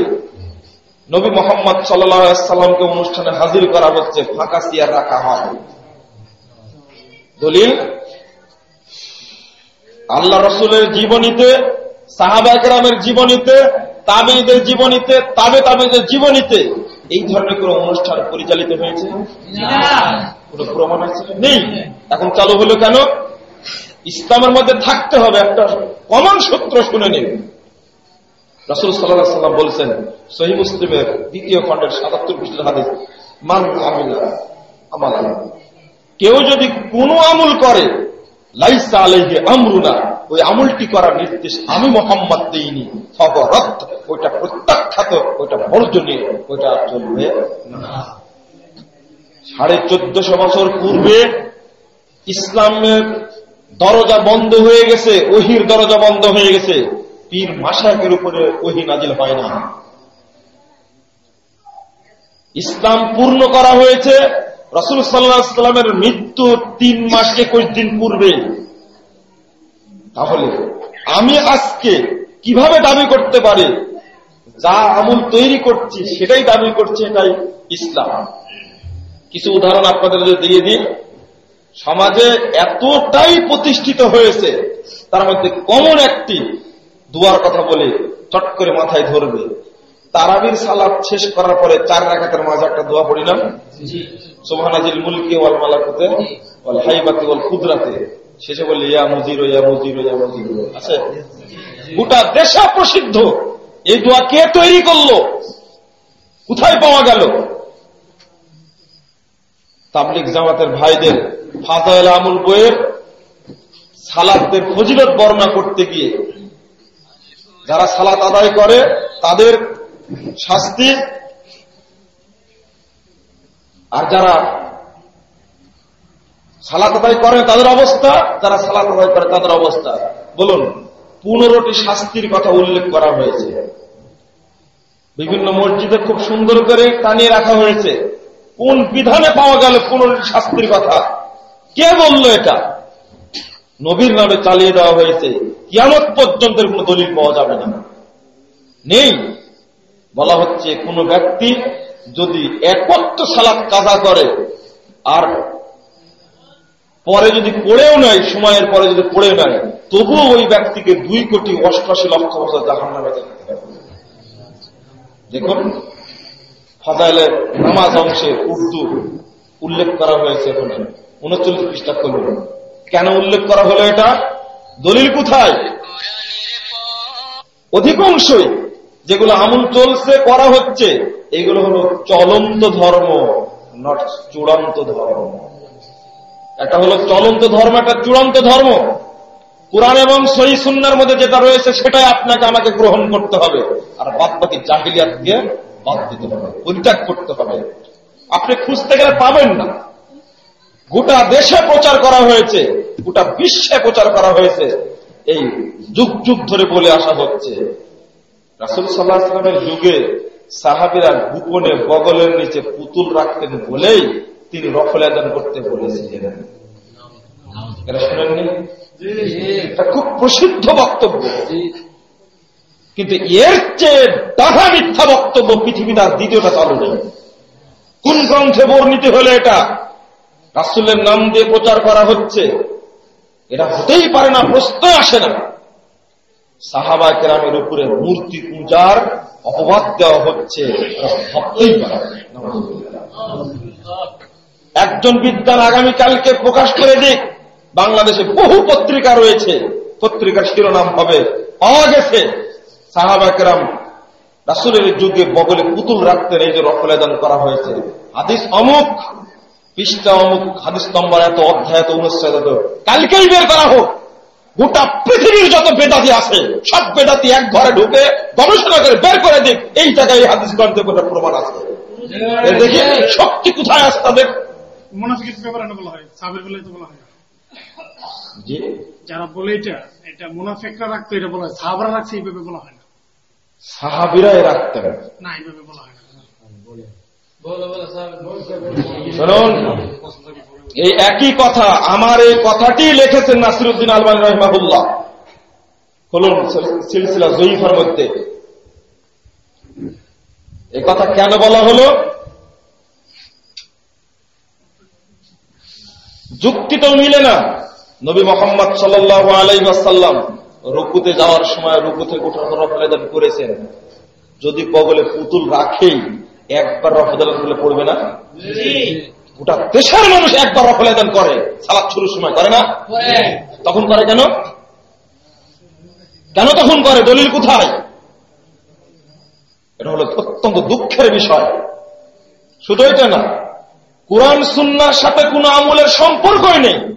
নবী মোহাম্মদ সাল্লামকে অনুষ্ঠানে হাজির করা হচ্ছে, ফাঁকা সিয়ার রাখা হয়। দলিল আল্লাহ রসুলের জীবনীতে সাহাবাহামের জীবনীতে তাবেদের জীবনীতে তাবে তাবেদের জীবনীতে এই ধরনের কোন অনুষ্ঠান পরিচালিত হয়েছে? কোন প্রমাণ আছে? নেই। এখন চালু হলো কেন? ইসলামের মধ্যে থাকতে হবে একটা কমন সূত্র শুনে নিন। রসুল সাল্লাহ সাল্লাম বলছেন সহি মুসলিমের দ্বিতীয় খণ্ডের সাতাত্তর পৃষ্ঠের হাদিস মান আমিলা আমাল কেউ যদি কোনো আমল করে, লাইসা আলহে আমরুনা, ওই আমলটি করার নির্দেশ আমি মোহাম্মদ দিইনি। ফবরত ওইটা প্রত্যাখ্যাত, ওইটা বর্জনীয়, ওইটা চলবে সাড়ে চোদ্দশো বছর পূর্বে ইসলামের দরজা বন্ধ হয়ে গেছে, ওহির দরজা বন্ধ হয়ে গেছে। পীর মাসাকের উপরে ওহি নাজিল হয় না ইসলাম পূর্ণ করা হয়েছে রসুল সাল্লাহামের মৃত্যু তিন মাস একুশ দিন পূর্বে। তাহলে আমি আজকে কীভাবে দাবি করতে পারি? যা আমল তৈরি করছি, সেটাই দাবি করছে এটাই ইসলাম। কিছু উদাহরণ আপনাদের দিয়ে দিই। সমাজে এতটাই প্রতিষ্ঠিত হয়েছে, তার মধ্যে কমন একটি দুয়ার কথা বলে চট করে মাথায় ধরবে। তারাবির সালাদ শেষ করার পরে চার রাখাতের মাঝে একটা দোয়া পড়ি না সোহানাজিল মুলকে ওয়াল মালাকুতে ওয়াল হাইবাতে ওয়াল কুদরাতে। শেষে বললে, ইয়া মুজির ইয়া মুজির ইয়া মুজির। আছে? গোটা দেশা প্রসিদ্ধ। এই দোয়া কে তৈরি করল? কোথায় পাওয়া গেল? তাবলিক জামাতের ভাইদের ফাজাইল আমুল বইয়ের সালাদদের ফজিলত বর্ণনা করতে গিয়ে যারা সালাত আদায় করে, তাদের শাস্তি আর যারা সালাত আদায় করে তাদের অবস্থা, যারা সালাত আদায় করে তাদের অবস্থা। বলুন, পনেরোটি শাস্তির কথা উল্লেখ করা হয়েছে। বিভিন্ন মসজিদে খুব সুন্দর করে টানিয়ে রাখা হয়েছে। কোন বিধানে পাওয়া গেল পনেরোটি শাস্তির কথা? কে বলল এটা? নবীর নামে চালিয়ে দেওয়া হয়েছে। কিয়ামত পর্যন্ত কোন দলিল পাওয়া যাবে না। নেই। বলা হচ্ছে কোন ব্যক্তি যদি একত্র সালাদ কাজা করে, আর পরে যদি পড়েও নেয়, সময়ের পরে যদি পড়ে নেয়, তবুও ওই ব্যক্তিকে দুই কোটি অষ্টআশি লক্ষ বছর জাহান নামে দেখুন ফাজাইলের নামাজ অংশে উর্দু উল্লেখ করা হয়েছে ওখানে উনচল্লিশ পৃষ্ঠা করল কেন উল্লেখ করা হলো এটা? দলিল কোথায়? অধিকাংশই যেগুলো আমল চলছে, করা হচ্ছে, এগুলো হলো চলন্ত ধর্ম নট চূড়ান্ত ধর্ম। একটা হলো চলন্ত ধর্ম, একটা চূড়ান্ত ধর্ম। কোরআন এবং সহি সুন্নার মধ্যে যেটা রয়েছে, সেটাই আপনাকে আমাকে গ্রহণ করতে হবে। আর বাদ বাকি জাহিলিয়াতকে বাদ দিতে হবে, পরিত্যাগ করতে হবে। আপনি খুঁজতে গেলে পাবেন না। গোটা দেশে প্রচার করা হয়েছে, গোটা বিশ্বে প্রচার করা হয়েছে। এই যুগ যুগ ধরে বলে আসা হচ্ছে। রাসুল সাল্লাহামের যুগে সাহাবিরা গোপনে বগলের নিচে পুতুল রাখতেন বলেই তিনি রফল আদান করতে বলেছিলেন। শুনেননি? খুব প্রসিদ্ধ বক্তব্য। কিন্তু এর চেয়ে ডাহা মিথ্যা বক্তব্য পৃথিবীতে আর দ্বিতীয়টা চালু নেই। কোন গ্রন্থে বর্ণিত হলে এটা? রাসুলের নাম দিয়ে প্রচার করা হচ্ছে। এটা হতেই পারে না প্রশ্ন আসে না। সাহাবা কেরামের উপরে মূর্তি পূজার অপবাদ দেওয়া হচ্ছে। একজন বিদ্যান আগামীকালকে প্রকাশ করে দিক। বাংলাদেশে বহু পত্রিকা রয়েছে। পত্রিকার শিরোনাম হবে, পাওয়া গেছে। সাহাবা কেরাম রাসুলের যুগে বগলে পুতুল রাখতেন এই যে রফলাদান করা হয়েছে। হাদিস অমুক, পৃষ্ঠা অমুক, হাদিস নম্বর এত, অধ্যায় এত, অনুচ্ছেদ কালকেই বের করা হোক। গোটা পৃথিবীর যত বেদাতি আছে সব বেদাতি এক ঘরে ঢুকে গবেষণা করে বের করে দিক এই জায়গায় এই হাদিস গ্রন্থে কোনো প্রমাণ আছে। দেখি শক্তি কোথায় আছে তাদের? হয় হয়। যারা বলে এটা এটা মুনাফেকরা রাখতো এটা বলা হয় সাহাবরা রাখছে এইভাবে বলা হয় না। সাহাবিরাই রাখতেন না এইভাবে বলা হয় না। শুনুন। এই একই কথা আমার এই কথাটি লিখেছেন নাসিরুদ্দিন আলমান রহমাহুল্লাহ। হলুন সিলসিলা জয়ীফার মধ্যে। এই কথা কেন বলা হলো? যুক্তিটাও মিলে না। নবী মোহাম্মদ সাল্লাহ আলাইসাল্লাম রুকুতে যাওয়ার সময় রুকু থেকে উঠার রফলাদান করেছেন। যদি কবলে পুতুল রাখেই একবার রফলাদান করলে পড়বে না? গোটা দেশের মানুষ একবার রফলাদান করে সালাদ শুরুর সময় করে না? তখন করে কেন? কেন তখন করে? দলিল কোথায়? এটা হলো অত্যন্ত দুঃখের বিষয়। শুধু এটা না কোরআন সুন্নার সাথে কোনো আমলের সম্পর্কই নেই।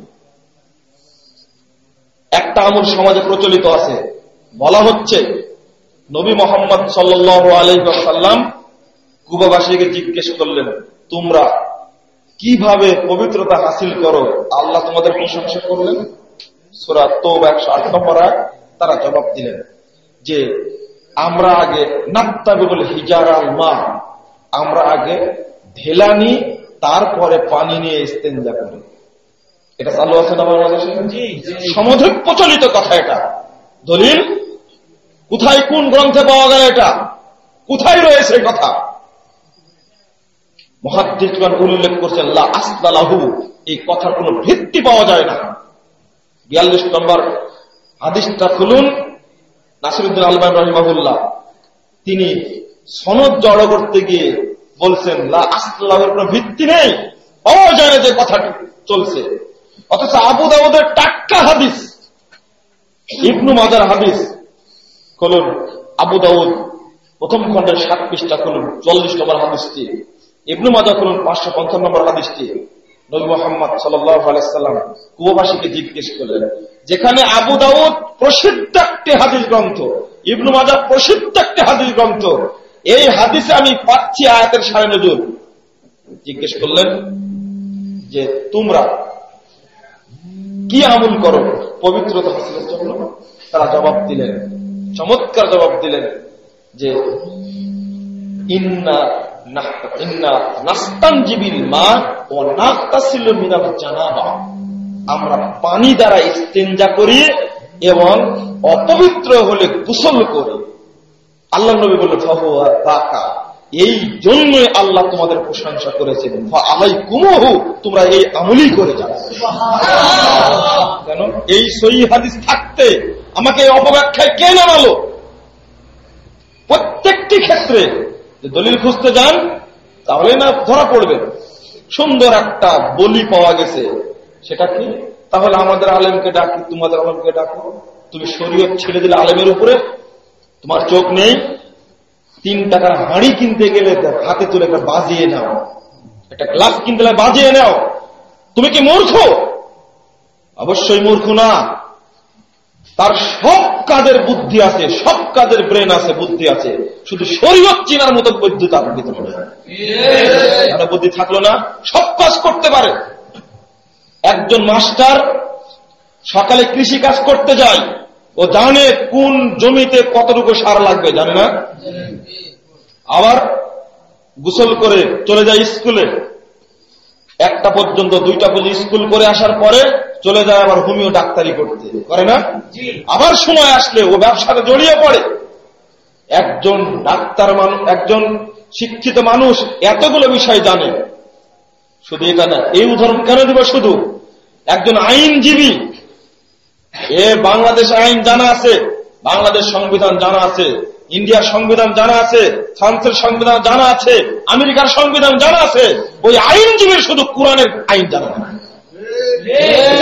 একটা আমল সমাজে প্রচলিত আছে। বলা হচ্ছে নবী মোহাম্মদ সাল্লাহ আলহাম কুবাবাসীকে জিজ্ঞেস করলেন তোমরা কীভাবে পবিত্রতা হাসিল করো? আল্লাহ তোমাদের প্রশংসা করলেন। সুরা তো একশো আট নম্বর তারা জবাব দিলেন যে, আমরা আগে নাত্তাবে বলে হিজার আল মা আমরা আগে ঢেলানি, তারপরে পানি নিয়ে ইস্তেঞ্জা করি। এটা চালু আছে না বাংলাদেশে সমধিক প্রচলিত কথা এটা। দলিল? কোথায় কোন গ্রন্থে পাওয়া গেল এটা? কোথায় রয়েছে কথা? মহাদ্দিকগণ উল্লেখ করছেন, লা আসলাহু এই কথার কোন ভিত্তি পাওয়া যায় না। বিয়াল্লিশ নম্বর হাদিসটা খুলুন। নাসিরুদ্দিন আলমান রহিমাহুল্লাহ, তিনি সনদ জড়ো করতে গিয়ে বলছেন, লা আসলাহের কোন ভিত্তি নেই। পাওয়া যায় না যে কথাটি চলছে। অথচ আবু দাউদের টাক্কা হাদিস, ইবনু মাজার হাদিস, খুলুন। আবু দাউদ প্রথম খণ্ডের সাত পৃষ্ঠা খুলুন। চল্লিশ নম্বর হাদিসটি। ইবনু মাজা খুলুন পাঁচশো পঞ্চান্ন নম্বর হাদিসটি নবী মোহাম্মদ সাল্লাম কুয়াবাসীকে জিজ্ঞেস করলেন, যেখানে আবু দাউদ প্রসিদ্ধ একটি হাদিস গ্রন্থ, ইবনু মাজা প্রসিদ্ধ একটি হাদিস গ্রন্থ, এই হাদিসে আমি পাচ্ছি আয়াতের সাড়ে নজর। জিজ্ঞেস করলেন যে, তোমরা কি আমল করো? পবিত্রতা হাসিলের জন্য তারা জবাব দিলেন, চমৎকার জবাব দিলেন যে আমরা পানি দ্বারা ইস্তেঞ্জা করি এবং অপবিত্র হলে কুশল করি। আল্লাহ নবী এই জন্যই আল্লাহ তোমাদের প্রশংসা করেছেন। আলাই কুমহু তোমরা এই আমলই করে যাও। কেন? এই সই হাদিস থাকতে আমাকে অপব্যাখ্যায় কে নামালো? প্রত্যেকটি ক্ষেত্রে দলিল খুঁজতে যান, তাহলে না, ধরা পড়বে। সুন্দর একটা বলি পাওয়া গেছে। সেটা কি? তাহলে আমাদের আলেমকে ডাকি, তোমাদের আলেমকে ডাকো। তুমি শরীয়ত ছেড়ে দিলে আলেমের উপরে, তোমার চোখ নেই। তিন টাকার হাঁড়ি কিনতে গেলে হাতে তুলে একটা বাজিয়ে নাও। একটা গ্লাস কিনতে বাজিয়ে নাও। তুমি কি মূর্খ? অবশ্যই মূর্খ না। তার সব কাজের বুদ্ধি আছে সব কাজের ব্রেন আছে বুদ্ধি আছে। শুধু শরীয়ত চিনার মতো বুদ্ধি তার ভিতরে বুদ্ধি থাকল না সব কাজ করতে পারে। একজন মাস্টার সকালে কৃষি কাজ করতে যায় ও জানে কোন জমিতে কতটুকু সার লাগবে জানে না? আবার গোসল করে চলে যায় স্কুলে। একটা পর্যন্ত দুইটা পর্যন্ত স্কুল করে আসার পরে চলে যায় আবার হোমিও ডাক্তারি করতে। করে না? আবার সময় আসলে ও ব্যবসাতে জড়িয়ে পড়ে। একজন ডাক্তার মানুষ একজন শিক্ষিত মানুষ এতগুলো বিষয় জানে। শুধু এটা না এই উদাহরণ কেন দিব শুধু? একজন আইনজীবী এ বাংলাদেশ আইন জানা আছে বাংলাদেশ সংবিধান জানা আছে ইন্ডিয়ার সংবিধান জানা আছে ফ্রান্সের সংবিধান জানা আছে আমেরিকার সংবিধান জানা আছে ওই আইনজীবীর শুধু কোরআনের আইন জানা।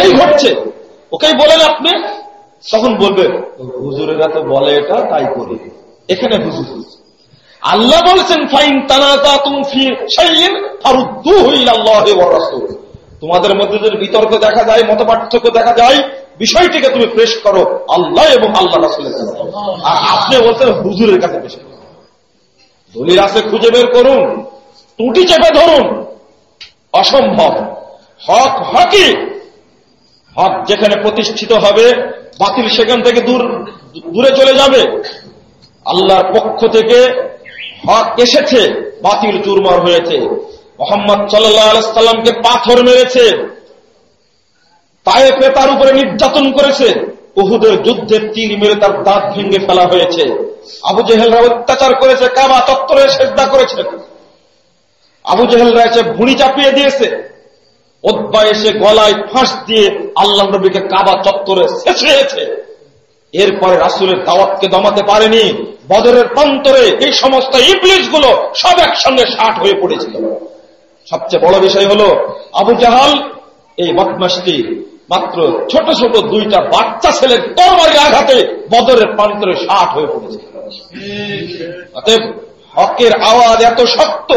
এই ঘটছে ওকেই বলেন আপনি, তখন বলবে, হুজুরেরা তো বলে এটা, তাই করি। এখানে হুজুর আল্লাহ বলছেন, ফাইন তানাতা তুমি তোমাদের মধ্যে যদি বিতর্ক দেখা যায় মত পার্থক্য দেখা যায়, বিষয়টিকে তুমি পেশ করো আল্লাহ এবং আল্লাহ রাসুলের আর আপনি বলছেন, হুজুরের কাছে পেশ করো। দলিল আছে, খুঁজে বের করুন টুটি চেপে ধরুন, অসম্ভব। হক হকই হক যেখানে প্রতিষ্ঠিত হবে, বাতিল সেখান থেকে দূর, দূরে চলে যাবে। আল্লাহর পক্ষ থেকে হক এসেছে, বাতিল চুরমার হয়েছে। মোহাম্মদ সাল্লামকে পাথর মেরেছে, তায়েফে তার উপরে নির্যাতন করেছে বহুদের যুদ্ধে তীর মেরে তার দাঁত ভেঙে ফেলা হয়েছে। আবু জেহেলরা অত্যাচার করেছে, কাবা চত্বরে সেদ্ধা করেছে। আবু জেহেলরা এসে ভুঁড়ি চাপিয়ে দিয়েছে। ওদ্বা এসে গলায় ফাঁস দিয়ে আল্লাহ নবীকে কাবা চত্বরে শেষে এরপরে রাসুলের দাওয়াতকে দমাতে পারেনি। বদরের প্রান্তরে এই সমস্ত ইংলিশগুলো সব একসঙ্গে ষাট হয়ে পড়েছিল। সবচেয়ে বড় বিষয় হল, আবু জাহাল এই বদমাসটি মাত্র ছোট ছোট দুইটা বাচ্চা ছেলের তরবারি আঘাতে বদরের প্রান্তরে ষাট হয়ে পড়েছিল। অতএব হকের আওয়াজ এত শক্ত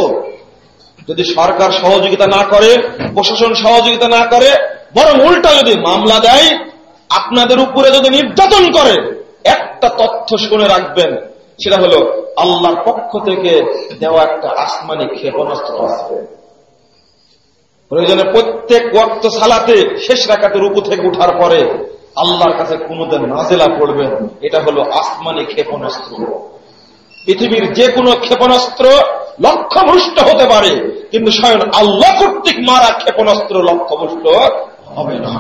যদি সরকার সহযোগিতা না করে, প্রশাসন সহযোগিতা না করে, বরং উল্টা যদি মামলা দেয়, আপনাদের উপরে যদি নির্যাতন করে, একটা তথ্য শুনে রাখবেন, সেটা হলো আল্লাহর পক্ষ থেকে দেওয়া একটা আসমানি ক্ষেপণাস্ত্র আছে প্রয়োজনে প্রত্যেক ওয়াক্ত সালাতে শেষ রাখাতে রুকু থেকে উঠার পরে আল্লাহর কাছে কোনদিন নাজেলা পড়বেন এটা হলো আসমানি ক্ষেপণাস্ত্র। পৃথিবীর যে কোনো ক্ষেপণাস্ত্র লক্ষ্যভ্রষ্ট হতে পারে, কিন্তু স্বয়ং আল্লাহ কর্তৃক মারা ক্ষেপণাস্ত্র লক্ষ্যভ্রষ্ট হবে না।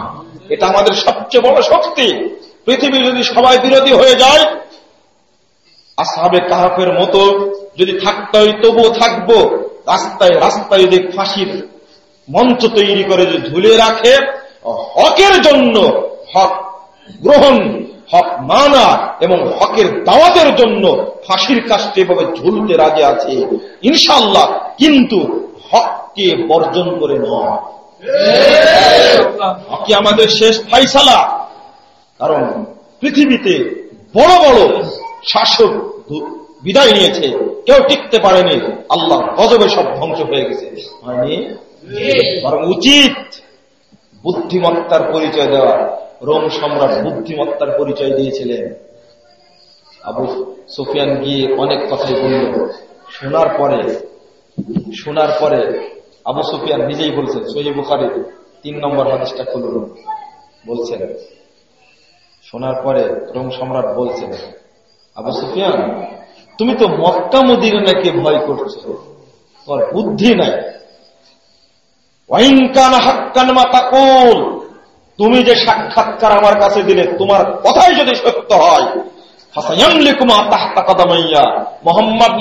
এটা আমাদের সবচেয়ে বড় শক্তি। পৃথিবী যদি সবাই বিরোধী হয়ে যায়, আসাবে কাহাফের মতো যদি থাকতে হয় তবুও থাকব। রাস্তায় রাস্তায় যদি ফাঁসির মঞ্চ তৈরি করে যদি ঝুলে রাখে, হকের জন্য হক গ্রহণ হক মানা এবং হকের দাওয়াতের জন্য ফাঁসির কাজটি এভাবে ঝুলতে রাজি আছে। ইনশাল্লাহ কিন্তু হককে বর্জন করে নয়। হকি আমাদের শেষ ফাইসালা? কারণ পৃথিবীতে বড় বড় শাসক বিদায় নিয়েছে। কেউ টিকতে পারেনি। আল্লাহ গজবে সব ধ্বংস হয়ে গেছে। উচিত বুদ্ধিমত্তার পরিচয় দেওয়া। রোম সম্রাট বুদ্ধিমত্তার পরিচয় দিয়েছিলেন। আবু সুফিয়ান গিয়ে অনেক কথাই বলল। শোনার পরে শোনার পরে আবু সুফিয়ান নিজেই বলছেন সহি বুখারি তিন নম্বর হাদিসটা খুলুন। বলছেন, শোনার পরে রোম সম্রাট বলছেন, আবু সুফিয়ান, তুমি তো মক্কা মদিনাকে ভয় করছ? তোমার বুদ্ধি নাই। ওয়াইনকান হাক্কান মাতাকুল তুমি যে সাক্ষাৎকার আমার কাছে দিলে তোমার কথাই যদি সত্য হয় মোহাম্মদ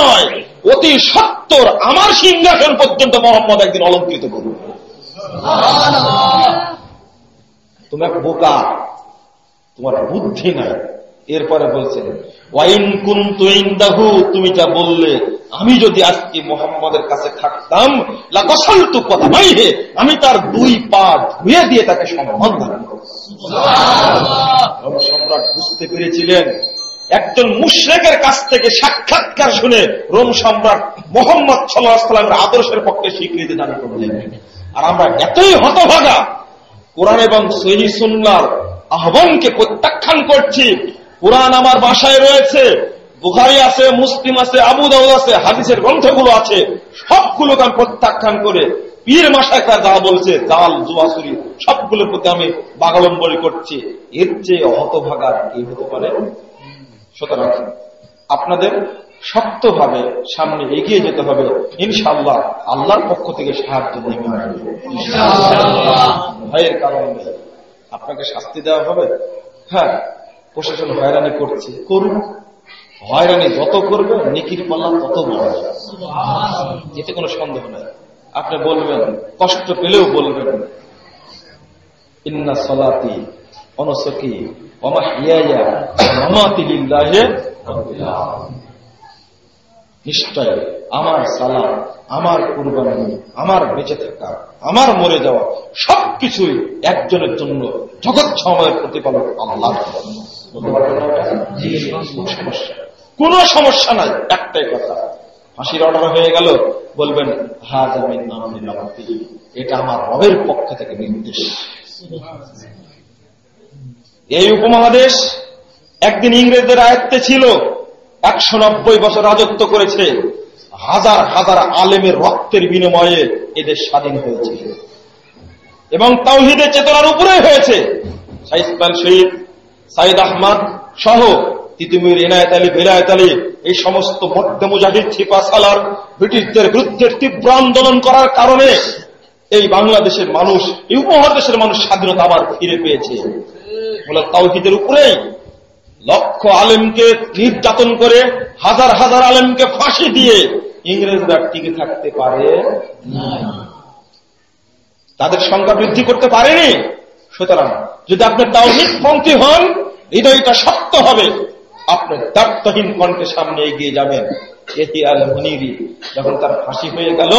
নয় অতি সত্তর আমার সিংহাসন পর্যন্ত মোহাম্মদ একদিন অলঙ্কৃত করবে তুমি এক বোকা তোমার বুদ্ধি নাই। এরপরে বলছেন ওয়াইন কুন্তু ইন্দাহু তুমি যা বললে আমি যদি আজকে মোহাম্মদের কাছে থাকতাম লাকসালতু কথা নাই হে আমি তার দুই পা ধুয়ে দিয়ে তাকে সম্মান ধারণ সম্রাট বুঝতে পেরেছিলেন একজন মুশ্রেকের কাছ থেকে সাক্ষাৎকার শুনে রোম সম্রাট মোহাম্মদ সাল্লাহামের আদর্শের পক্ষে স্বীকৃতি দান করলেন। আর আমরা এতই হতভাগা কোরআন এবং সহি সুন্নার আহ্বানকে প্রত্যাখ্যান করছি কোরআন আমার বাসায় রয়েছে বুখারি আছে মুসলিম আছে আবু দাউদ আছে হাদিসের গ্রন্থগুলো আছে সবগুলোকে আমি প্রত্যাখ্যান করে পীর মাসায় তার যা বলছে জাল জুয়াসুরি সবগুলোর প্রতি আমি বাগালম্বরী করছি। এর চেয়ে হতভাগা কি হতে পারে? সুতরাং আপনাদের শক্তভাবে সামনে এগিয়ে যেতে হবে ইনশাল্লাহ আল্লাহর পক্ষ থেকে সাহায্য নেমে আসবে ভয়ের কারণে আপনাকে শাস্তি দেওয়া হবে? হ্যাঁ। প্রশাসন হয়রানি করছে। করুন হয়রানি যত করবে নিকির পাল্লা তত বড়। এতে কোনো সন্দেহ নাই। আপনি বলবেন, কষ্ট পেলেও বলবেন ইন্না সলাতি অনসকি অমা হিয়া মামাতি লিল্লাহে নিশ্চয় আমার সালাম, আমার কুরবানি, আমার বেঁচে থাকা, আমার মরে যাওয়া সবকিছুই একজনের জন্য জগৎ সময়ের প্রতিপালক আল্লাহ কোন সমস্যা নাই, একটাই কথা। ফাঁসির অর্ডার হয়ে গেল, বলবেন হা জামিন এটা আমার রবের পক্ষ থেকে নির্দেশ। এই উপমহাদেশ একদিন ইংরেজদের আয়ত্তে ছিল। একশো নব্বই বছর রাজত্ব করেছে। হাজার হাজার আলেমের রক্তের বিনিময়ে এদের স্বাধীন হয়েছে। এবং তাওহিদের চেতনার উপরে হয়েছে। সাইসমান শহীদ, সাইদ আহমদ সহ তিতুমির এনায়ত আলী, বেলায়ত আলী এই সমস্ত মধ্য মুজাহিদ ছিপা সালার ব্রিটিশদের বিরুদ্ধে তীব্র আন্দোলন করার কারণে এই বাংলাদেশের মানুষ, এই উপমহাদেশের মানুষ স্বাধীনতা আবার ফিরে পেয়েছে। তাওহিদের উপরেই লক্ষ আলেমকে নির্যাতন করে, হাজার হাজার আলেমকে ফাঁসি দিয়ে ইংরেজরা টিকে থাকতে পারে তাদের সংখ্যা বৃদ্ধি করতে পারেনি। সুতরাং যদি আপনি তাওহিদ পন্থী হন, হৃদয়টা শক্ত হবে। আপনি দার্থহীন কণ্ঠে সামনে এগিয়ে যাবেন। এটি আল মনিরি, যখন তার ফাঁসি হয়ে গেল,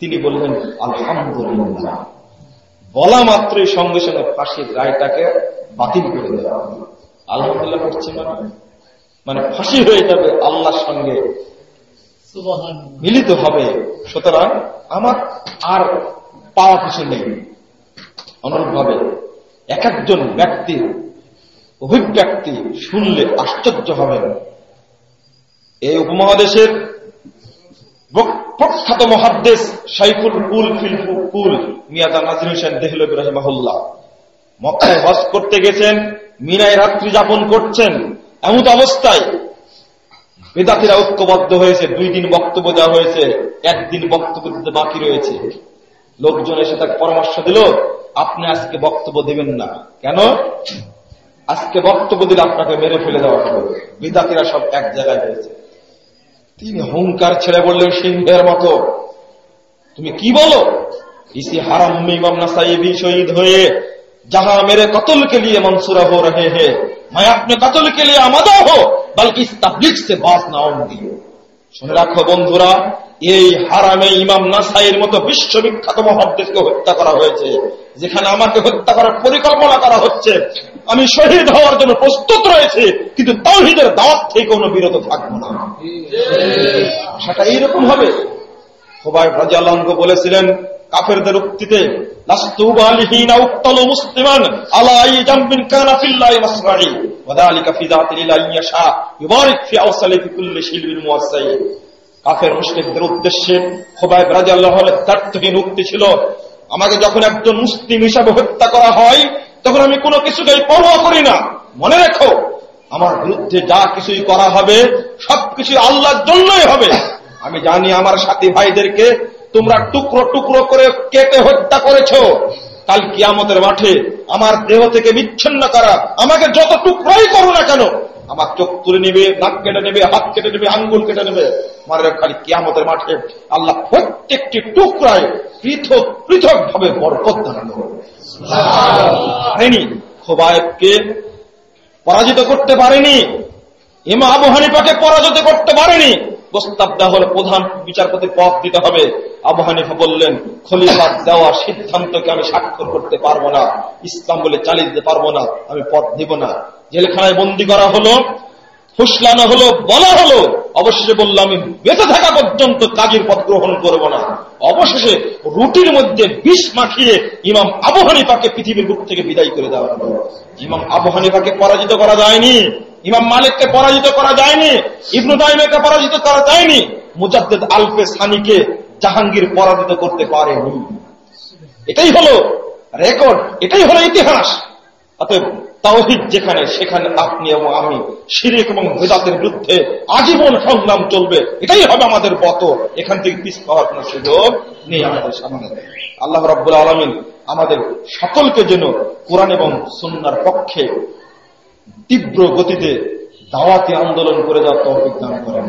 তিনি বললেন, আলহামদুলিল্লাহ। বলা মাত্রই সঙ্গে সঙ্গে ফাঁসির রায়টাকে বাতিল করে দেওয়া আলহামদুলিল্লাহ করছে মানে। মানে ফাঁসি হয়ে যাবে আল্লাহর সঙ্গে। মিলিত হবে। সুতরাং আমার আর পাওয়া কিছু নেই। অনুরূপ ভাবে এক একজন ব্যক্তির অভিব্যক্তি শুনলে আশ্চর্য হবেন। এই উপমহাদেশের প্রখ্যাত মহাদ্দেশ সাইফুল কুল ফিলফু কুল মিয়াদা নাজির হোসেন দেহলব রহমাহুল্লাহ। মক্কায় হজ করতে গেছেন। মিনায় রাত্রি যাপন করছেন এমন অবস্থায় বেদাতিরা ঐক্যবদ্ধ হয়েছে, দুই দিন বক্তব্য দেওয়া হয়েছে, একদিন বক্তব্য দিতে বাকি রয়েছে। লোকজন এসে তাকে পরামর্শ দিল, আপনি আজকে বক্তব্য দেবেন না। কেন? আজকে বক্তব্য দিলে আপনাকে মেরে ফেলে দেওয়া হবে। বিদাতিরা সব এক জায়গায় হয়েছে তিনি হুঙ্কার ছেড়ে বললেন, সিংহের মতো, তুমি কি বলো? ইসি হারাম ইমাম নাসাইবি শহীদ হয়ে যাহা মেরে কতল কে লিয়ে মনসুরা হো রহে হে मैं अपने कत्ल के लिए आमादा हो बल्कि इस तबलीग से बात ना होंगी শুনে রাখো বন্ধুরা এই হারামে ইমাম নাসাইয়ের মতো বিশ্ববিখ্যাত মহাদ্দেশকে হত্যা করা হয়েছে যেখানে আমাকে হত্যা করার পরিকল্পনা করা হচ্ছে আমি শহীদ হওয়ার জন্য প্রস্তুত রয়েছে কিন্তু তাওহিদের দাওয়াত থেকে কোনো বিরত থাকবো না সেটা এইরকম হবে সবাই রাজিয়াল্লাহকে বলেছিলেন কাফেরদের উক্তিতে ছিল, আমাকে যখন একজন মুসলিম হিসাবে হত্যা করা হয়, তখন আমি কোনো কিছুকেই পরোয়া করি না। মনে রেখো, আমার বিরুদ্ধে যা কিছুই করা হবে সবকিছু আল্লাহর জন্যই হবে। আমি জানি আমার সাথী ভাইদেরকে তোমরা টুকরো টুকরো করে কেটে হত্যা করেছ? কাল কিয়ামতের মাঠে আমার দেহ থেকে বিচ্ছিন্ন করা আমাকে যত টুকরোই করো না কেন, আমার চোখ তুলে নেবে, নাক কেটে নেবে, হাত কেটে নেবে, আঙ্গুল কেটে নেবে। আমার খালি কিয়ামতের মাঠে আল্লাহ প্রত্যেকটি টুকরায় পৃথক পৃথক ভাবে বরকত দান পারেনি খোবায়বকে পরাজিত করতে পারেনি ইমা আবু হানিফাকে পরাজিত করতে পারেনি প্রস্তাব দেওয়া হলে প্রধান বিচারপতি পদ দিতে হবে। আবু হানিফা বললেন খলিফা দেওয়া সিদ্ধান্তকে আমি স্বাক্ষর করতে পারব না, ইসলাম বলে চালিয়ে দিতে পারব না, আমি পদ দিব না। জেলখানায় বন্দি করা হলো, ফুসলানো হলো, বলা হলো, অবশেষে বলল আমি বেঁচে থাকা পর্যন্ত কাজের পথ গ্রহণ করব না। অবশেষে রুটির মধ্যে বিষ মাখিয়ে ইমাম আবু হানিফাকে পৃথিবীর বুক থেকে বিদায় করে দেওয়া হলো। ইমাম আবু হানিফাকে পরাজিত করা যায়নি। ইমাম মালিককে পরাজিত করা যায়নি, ইবনু তাইমেকে পরাজিত করা যায়নি, মুজাদ্দেদ আলফে সানিকে জাহাঙ্গীর পরাজিত করতে পারেনি। এটাই হলো রেকর্ড এটাই হলো ইতিহাস। অতএব তাওহিদ যেখানে, সেখানে আপনি এবং আমি শিরিক এবং বেদাতের বিরুদ্ধে আজীবন সংগ্রাম চলবে, এটাই হবে আমাদের পত এখান থেকে পিস পাওয়ার কোন সুযোগ নেই আমাদের সামনে। আল্লাহ রব্বুল আলমিন আমাদের সকলকে যেন কোরআন এবং সন্ন্যার পক্ষে তীব্র গতিতে দাওয়াতি আন্দোলন করে যাওয়ার তৌফিক দান করেন।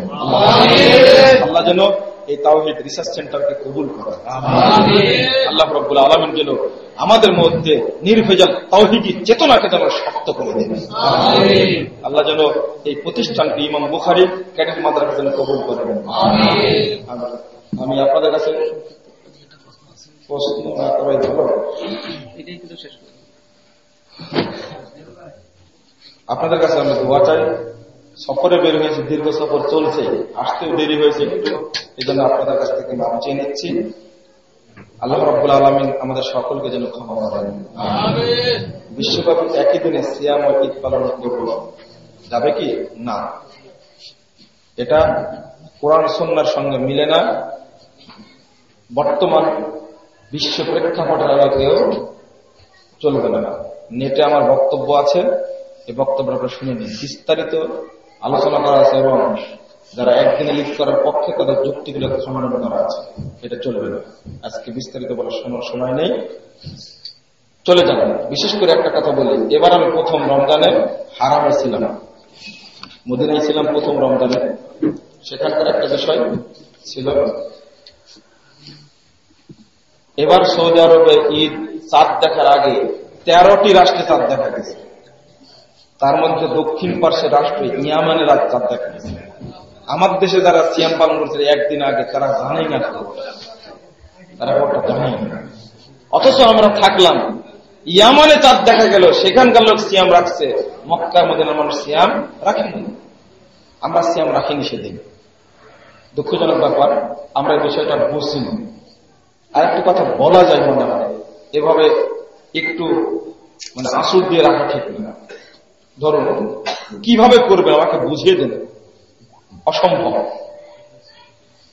আল্লাহ যেন এই তাওহিদ রিসার্চ সেন্টারকে কবুল করেন। আল্লাহ রব্বুল আলমিন যেন আমাদের মধ্যে নির্ভেজাল তাওহিদি চেতনাকে যেন শক্ত করে দেন। আল্লাহ যেন এই প্রতিষ্ঠানকে ইমাম বুখারি ক্যাডেট মাদ্রাসা যেন কবুল করেন আমি আপনাদের কাছে প্রশ্ন না করাই ভালো। আপনাদের কাছে আমি দোয়া চাই। সফরে বের হয়েছে দীর্ঘ সফর চলছে আসতেও দেরি হয়েছে একটু এই জন্য আপনাদের কাছ থেকে মাপ চেয়ে নিচ্ছি। আল্লাহ রব্বুল আলমিন আমাদের সকলকে যেন ক্ষমা করেন বিশ্বব্যাপী একই দিনে সিয়াম ও ঈদ পালন করব যাবে কি? না। এটা কোরআন সন্ন্যার সঙ্গে মিলে না। বর্তমান বিশ্ব প্রেক্ষাপটের আলোকেও চলবে না। নেটে আমার বক্তব্য আছে। এই বক্তব্য আপনারা শুনে নিন। বিস্তারিত আলোচনা করা আছে এবং যারা একদিনে লিড করার পক্ষে তাদের যুক্তিগুলো সমাধান করা আছে, এটা চলবে না আজকে বিস্তারিত বলার সময় সময় নেই। চলে যান বিশেষ করে একটা কথা বলি। এবার আমি প্রথম রমজানে হারামে ছিলাম। মদিনায় ছিলাম প্রথম রমজানে। সেখানকার একটা বিষয় ছিল, এবার সৌদি আরবে ঈদ, চাঁদ দেখার আগে তেরোটি রাষ্ট্রে চাঁদ দেখা গেছে। তার মধ্যে দক্ষিণ পার্শ্বের রাষ্ট্র ইয়ামানে রাত চাঁদ দেখা গেছে। আমার দেশে যারা সিয়াম পালন করছে, একদিন আগে তারা জানেই না তারা ওটা জানেই না। অথচ আমরা থাকলাম। ইয়ামানে চাঁদ দেখা গেল, সেখানকার লোক সিয়াম রাখছে। মক্কার মধ্যে মানুষ সিয়াম রাখেনি। আমরা সিয়াম রাখিনি সেদিন। দুঃখজনক ব্যাপার, আমরা এই বিষয়টা বুঝিনি আর একটু কথা বলা যায় মনে হয়। এভাবে একটু মানে আসর দিয়ে রাখা ঠিক না। ধরুন কীভাবে করবে আমাকে বুঝিয়ে দেন অসম্ভব।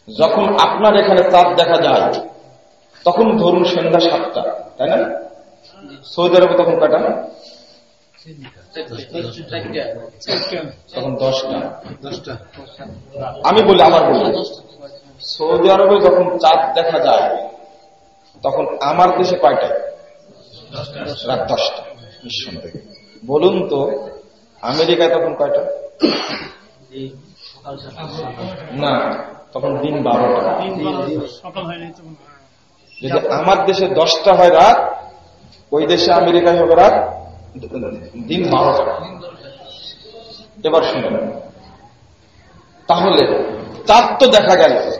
যখন আপনার এখানে চাঁদ দেখা যায়, তখন ধরুন সন্ধ্যা সাতটা, তাই না? সৌদি আরবে তখন কয়টা তখন দশটা। আমি বলি, আমার বলি। সৌদি আরবে যখন চাঁদ দেখা যায়, তখন আমার দেশে কয়টায় রাত দশটা। নিঃসন্দেহে। বলুন তো আমেরিকায় তখন কয়টা? না তখন দিন বারোটা। যদি আমার দেশে দশটা হয় রাত ওই দেশে আমেরিকায় হবে রাত দিন বারোটা। এবার শুনুন। তাহলে তার তো দেখা গেল।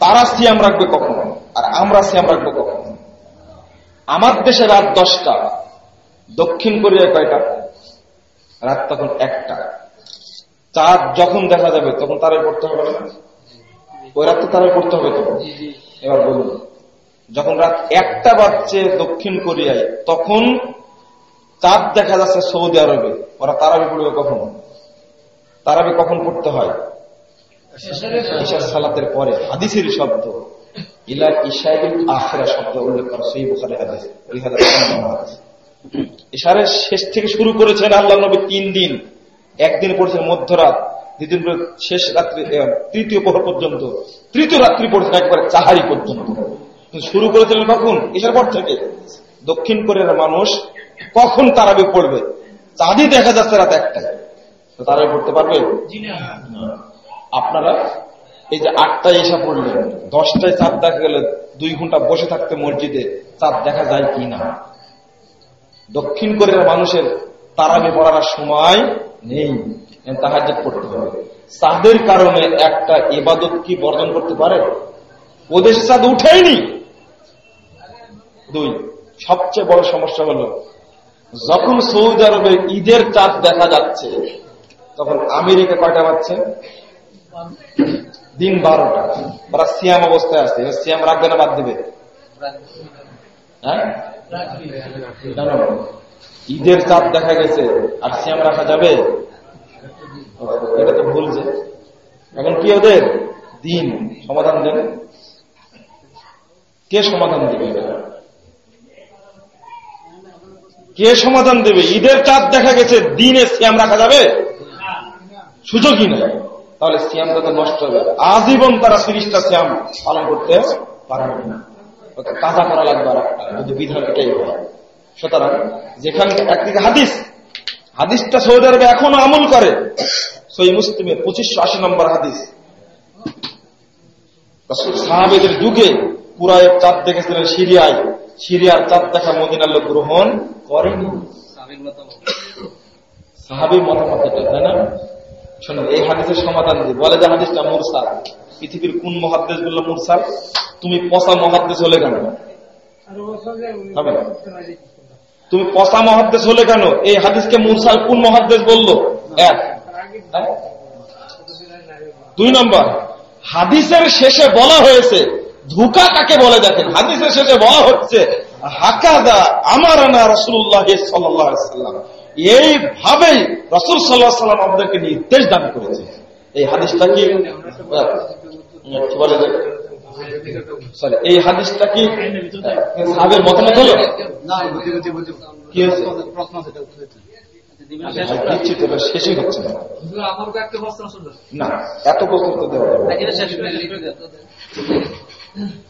তারা সিয়াম রাখবে কখন? আর আমরা সিয়াম রাখব কখন? আমার দেশে রাত দশটা দক্ষিণ কোরিয়ায় কয়টা? রাত তখন একটা। চাঁদ যখন দেখা যাবে, তখন তারাই পড়তে হবে না? ওই রাত তো তারাই পড়তে হবে তখন। এবার বলুন, যখন রাত একটা বাজছে দক্ষিণ কোরিয়ায়, তখন চাঁদ দেখা যাচ্ছে সৌদি আরবে। ওরা তারাবি পড়বে কখন? তারাবি কখন পড়তে হয়? ঈশার সালাতের পরে। হাদিসের শব্দ। ইলা ইশাইল আখেরা শব্দ উল্লেখ করা, সেই বোখারে হাদিস। ওই হাদিস ইশারের শেষ থেকে শুরু করেছেন আল্লাহ নবী তিন দিন। একদিন পড়েছেন মধ্যরাত, দ্বিতীয় দিন শেষ রাত্রি তৃতীয় প্রহর পর্যন্ত। তৃতীয় রাত্রি পড়েছেন একবারে চাহারি পর্যন্ত। শুরু করেছিলেন কখন? ঈশার পর থেকে। দক্ষিণ কোরিয়ার মানুষ কখন তারাবি পড়বে? চাঁদই দেখা যাচ্ছে রাত একটায়। তো তারাবি পড়তে পারবে? আপনারা এই যে আটটায় এসা পড়লেন, দশটায় চাঁদ দেখা গেলে দুই ঘণ্টা বসে থাকতে মসজিদে চাঁদ দেখা যায় কি না? দক্ষিণ কোরিয়ার মানুষের তারাবি পড়ার সময় নেই। তাহাজ পড়তে হবে। চাঁদের কারণে একটা ইবাদত কি বর্জন করতে পারে? ও দেশে চাঁদ উঠেইনি। দুই, সবচেয়ে বড় সমস্যা হলো, যখন সৌদি আরবে ঈদের চাঁদ দেখা যাচ্ছে, তখন আমেরিকা কয়টা পাচ্ছে দিন বারোটা। ওরা সিয়াম অবস্থায় আছে সিয়াম রাখবে না বাদ দেবে? হ্যাঁ? ঈদের চাঁদ দেখা গেছে, আর সিয়াম রাখা যাবে? এটা তো ভুল যে। এখন কি ওদের? দিন। সমাধান দেন কে সমাধান দেবে? কে সমাধান দেবে? ঈদের চাঁদ দেখা গেছে, দিনে সিয়াম রাখা যাবে? সুযোগই নেই। তাহলে সিয়ামটা তো নষ্ট হবে আজীবন তারা তিরিশটা সিয়াম পালন করতে পারবে না। ওকে কাজা করা লাগবে আর যদি বিধান এটাই হয় সুতরাং যেখানে একদিকে হাদিস। হাদিসটা সৌদি আরবে এখনও আমল করে। সই মুসলিমের পঁচিশশো আশি নম্বর হাদিস। সাহাবেদের যুগে পুরায় চাঁদ দেখেছিলেন সিরিয়ায়। সিরিয়ার চাঁদ দেখা মদিনার গ্রহণ করেনি। সাহাবির মতামত এটা তাই না শোনো এই হাদিসের সমাধান দিই বলে যে হাদিসটা মুরসাল। পৃথিবীর কোন মহাদ্দেশ বলল মুরসাল? তুমি পচা মহাদ্দেশ হলে কেন? তুমি পচা মহাদ্দেশ হলে কেন? এই হাদিসকে মুরসাল কোন মহাদ্দেশ বলল? এক। হ্যাঁ? দুই নম্বর। হাদিসের শেষে বলা হয়েছে, ধুকা কাকে বলে দেখেন? হাদিসের শেষে বলা হচ্ছে, হাকাদা আমার না রসুল্লাহ সাল্লাম এইভাবেই রসুল সাল্লাহ সাল্লাম আমাদেরকে নির্দেশ দান করেছে। এই হাদিসটা কি বলে সরি এই হাদিসটা কি সাহেবের মতামত হলো? কি হয়েছে? আচ্ছা, শেষই হচ্ছে না। এত প্রশ্ন তো দেওয়া।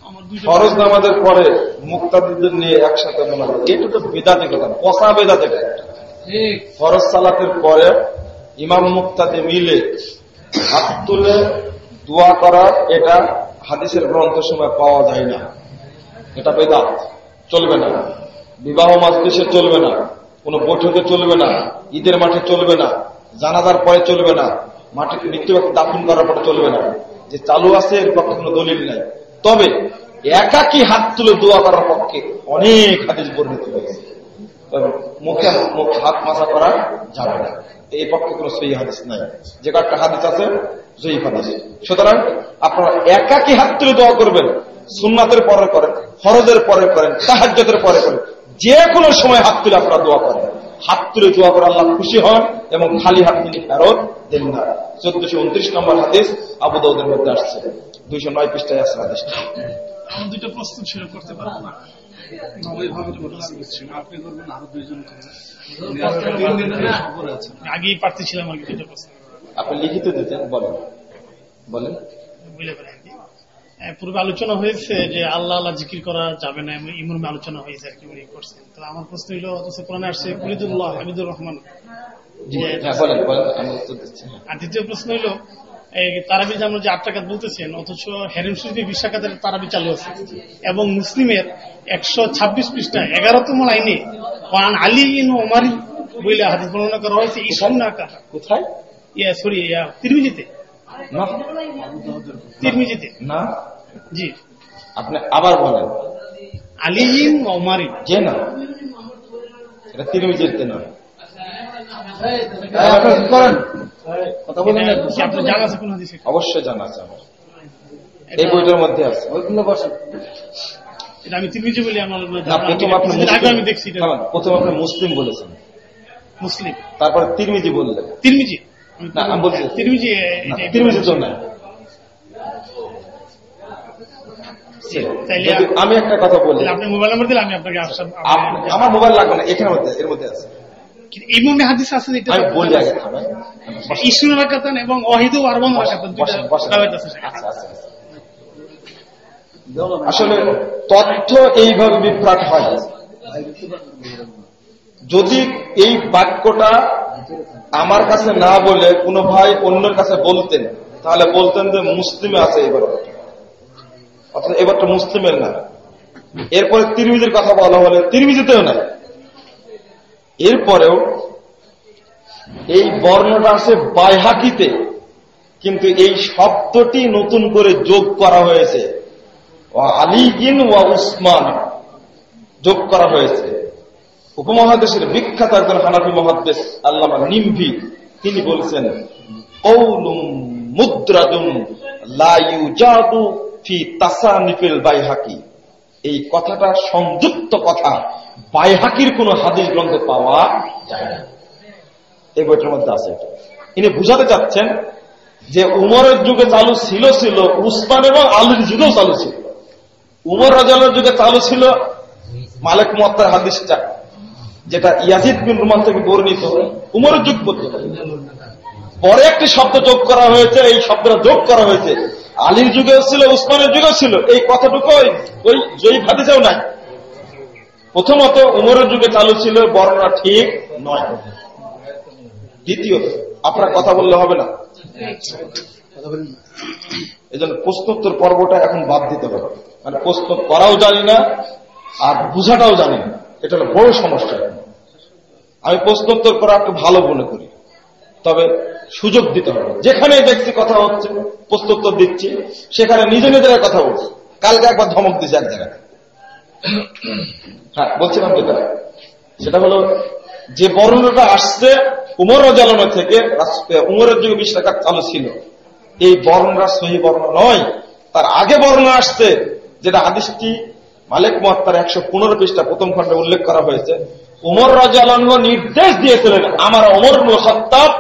আমার দুইটা ফরজ নামাজের পরে মুক্তাদিদের নিয়ে একসাথে মনে হয় এটা তো বেদাতে কথা না, পচা বেদাতে কথা। ফরজ সালাতের পরে ইমাম মুক্তাদি মিলে হাত তুলে দোয়া করা, এটা হাদিসের গ্রন্থ সময় পাওয়া যায় না। এটা বেদাত, চলবে না। বিবাহ মাজলিসে চলবে না। কোনো বৈঠকে চলবে না। ঈদের মাঠে চলবে না। জানাজার পরে চলবে না। মাঠে মৃত্যু দাফন করার পরে চলবে না। যে চালু আছে, এর পক্ষে কোনো দলিল নাই। তবে একাকি হাত তুলে দোয়া করার পক্ষে অনেক হাদিস বর্ণিত হয়েছে। মুখ হাত মাথা করা যাবে না। এই পক্ষে কোনো সহি হাদিস নাই। যে কয়েকটা হাদিস আছে, সহি হাদিস। সুতরাং আপনারা একাকি হাত তুলে দোয়া করবেন। সুন্নাতের পরে করেন ফরজের পরে করেন সাহায্যতের পরে করেন যে কোনো সময় হাত তুলে আপনারা দোয়া করেন। হাত তুলে দোয়া করে আল্লাহ খুশি হন এবং খালি হাত তিনি ফেরত দেন না। চোদ্দশো উনত্রিশ নম্বর হাদিস আবু দাউদের মধ্যে আসছে। দুইশো নয় পৃষ্ঠায় আসছে হাদিসটা। দুইটা প্রশ্ন ছিল, করতে পারব না। আগেই আর কি আপনি লিখিত দিতেন বলেন। বলেন। পূর্বে আলোচনা হয়েছে যে আল্লাহ আল্লাহ জিকির করা যাবে না এমন আলোচনা হয়েছে আর কি উনি করছেন। তো আমার প্রশ্ন হলো অথচ কোরআনে আসছে কুলিদুল্লাহ হামিদুর রহমান হ্যাঁ দিচ্ছি আর দ্বিতীয় প্রশ্ন হলো এই তারাবি যে আমরা যে আট টাকা বলতেছেন অথচ হেরেম শরীফে বিশ টাকাতের তারাবি চালু আছে। এবং মুসলিমের একশো ছাব্বিশ পৃষ্ঠা এগারোতম লাইনে ওয়ান আলী ইন ওমারি বইলে হাদিস বর্ণনা করা হয়েছে ইসুন আকার কোথায়? ইয়া সরি ইয়া তিরমিজিতে। না। তিরমিজিতে। না। জি। আপনি আবার বলেন। আলী ইন ওমারি যে না। এটা তিরমিজিতে না। কথা বলেন। না কি আপনার জানা আছে অবশ্যই জানা আছে আমার। এই বইটার মধ্যে আছে। ওইগুলো বসেন। এটা আমি তিরমিজি বলি আমার প্রথম আপনি মুসলিম- দেখছি প্রথম আপনি মুসলিম বলেছেন। মুসলিম। তারপরে তিরমিজি বললেন। তিরমিজি। না, আমি বলছি- তিরমিজি আমি একটা কথা বলি। আপনি মোবাইল নাম্বার দিলে আমি আপনাকে আপ- আপ- আমার মোবাইল লাগবে না এখানে মধ্যে এর মধ্যে আছে। এই মনে হাদিস আছে আমি বলি আগে। ইসুন এবং ওয়াহিদু আরবান। আছে। আচ্ছা, আচ্ছা, আচ্ছা। আসলে তথ্য এইভাবে বিভ্রাট হয়। যদি এই বাক্যটা আমার কাছে না বলে কোনো ভাই অন্যের কাছে বলতেন, তাহলে বলতেন যে মুসলিমে আছে এবার অথচ এবারটা মুসলিমের না। এরপরে তিরমিজির কথা বলা হলে, তিরমিজিতেও না। এরপরেও এই বর্ণটা আছে বাইহাকিতে, কিন্তু এই শব্দটি নতুন করে যোগ করা হয়েছে। আলিগিন ওয়া উসমান। যোগ করা হয়েছে। উপমহাদেশের বিখ্যাত একজন হানাফি মহাদেশ আল্লামা নিম্ভি, তিনি বলছেন কৌলুম মুদ্রাদুন লা ইউজাদু ফি তাসানিফিল বাইহাকি। এই কথাটা সংযুক্ত কথা। বাইহাকির কোন হাদিস গ্রন্থে পাওয়া যায় না। এই বইটার মধ্যে আছে। ইনি বুঝাতে চাচ্ছেন যে উমরের যুগে চালু ছিল ছিল উসমান এবং আলীর যুগেও চালু ছিল। উমর রাজালের যুগে চালু ছিল মালিক মত্তার হাদিসটা যেটা ইয়াজিদ বিন রুমান থেকে বর্ণিত, উমরের যুগ পর্যন্ত। পরে একটি শব্দ যোগ করা হয়েছে, এই শব্দটা যোগ করা হয়েছে। আলীর যুগেও ছিল, উসমানের যুগেও ছিল, এই কথাটুকু ওই- ওই জয়ী হাদিসেও নাই। প্রথমত, উমরের যুগে চালু ছিল, বর্ণনা ঠিক নয়। দ্বিতীয়ত, আপনার কথা বললে হবে না। এই জন্য প্রশ্নোত্তর পর্বটা এখন বাদ দিতে হবে। মানে প্রশ্ন করাও জানি না, আর বুঝাটাও জানি না। এটা হলো বড় সমস্যা। আমি প্রশ্নোত্তর করা একটু ভালো মনে করি। তবে সুযোগ দিতে হবে। যেখানে দেখছি কথা হচ্ছে, প্রশ্নোত্তর দিচ্ছি, সেখানে নিজে নিজের কথা বলছি। কালকে একবার ধমক দিছে এক জায়গায়। হ্যাঁ বলছিলাম যেটা সেটা হলো, যে বর্ণনাটা আসছে উমর রাজালনা থেকে উমরের যুগে বিশ টাকা চালু ছিল। এই বর্ণনা সহি বর্ণনা নয়। তার আগে বর্ণনা আসছে, যেটা হাদিসটি মালিক মহাত্মার একশো পনেরো পৃষ্ঠা প্রথম খণ্ডে উল্লেখ করা হয়েছে। উমর রাজালন নির্দেশ দিয়েছিলেন, আমার অমর সত্তাব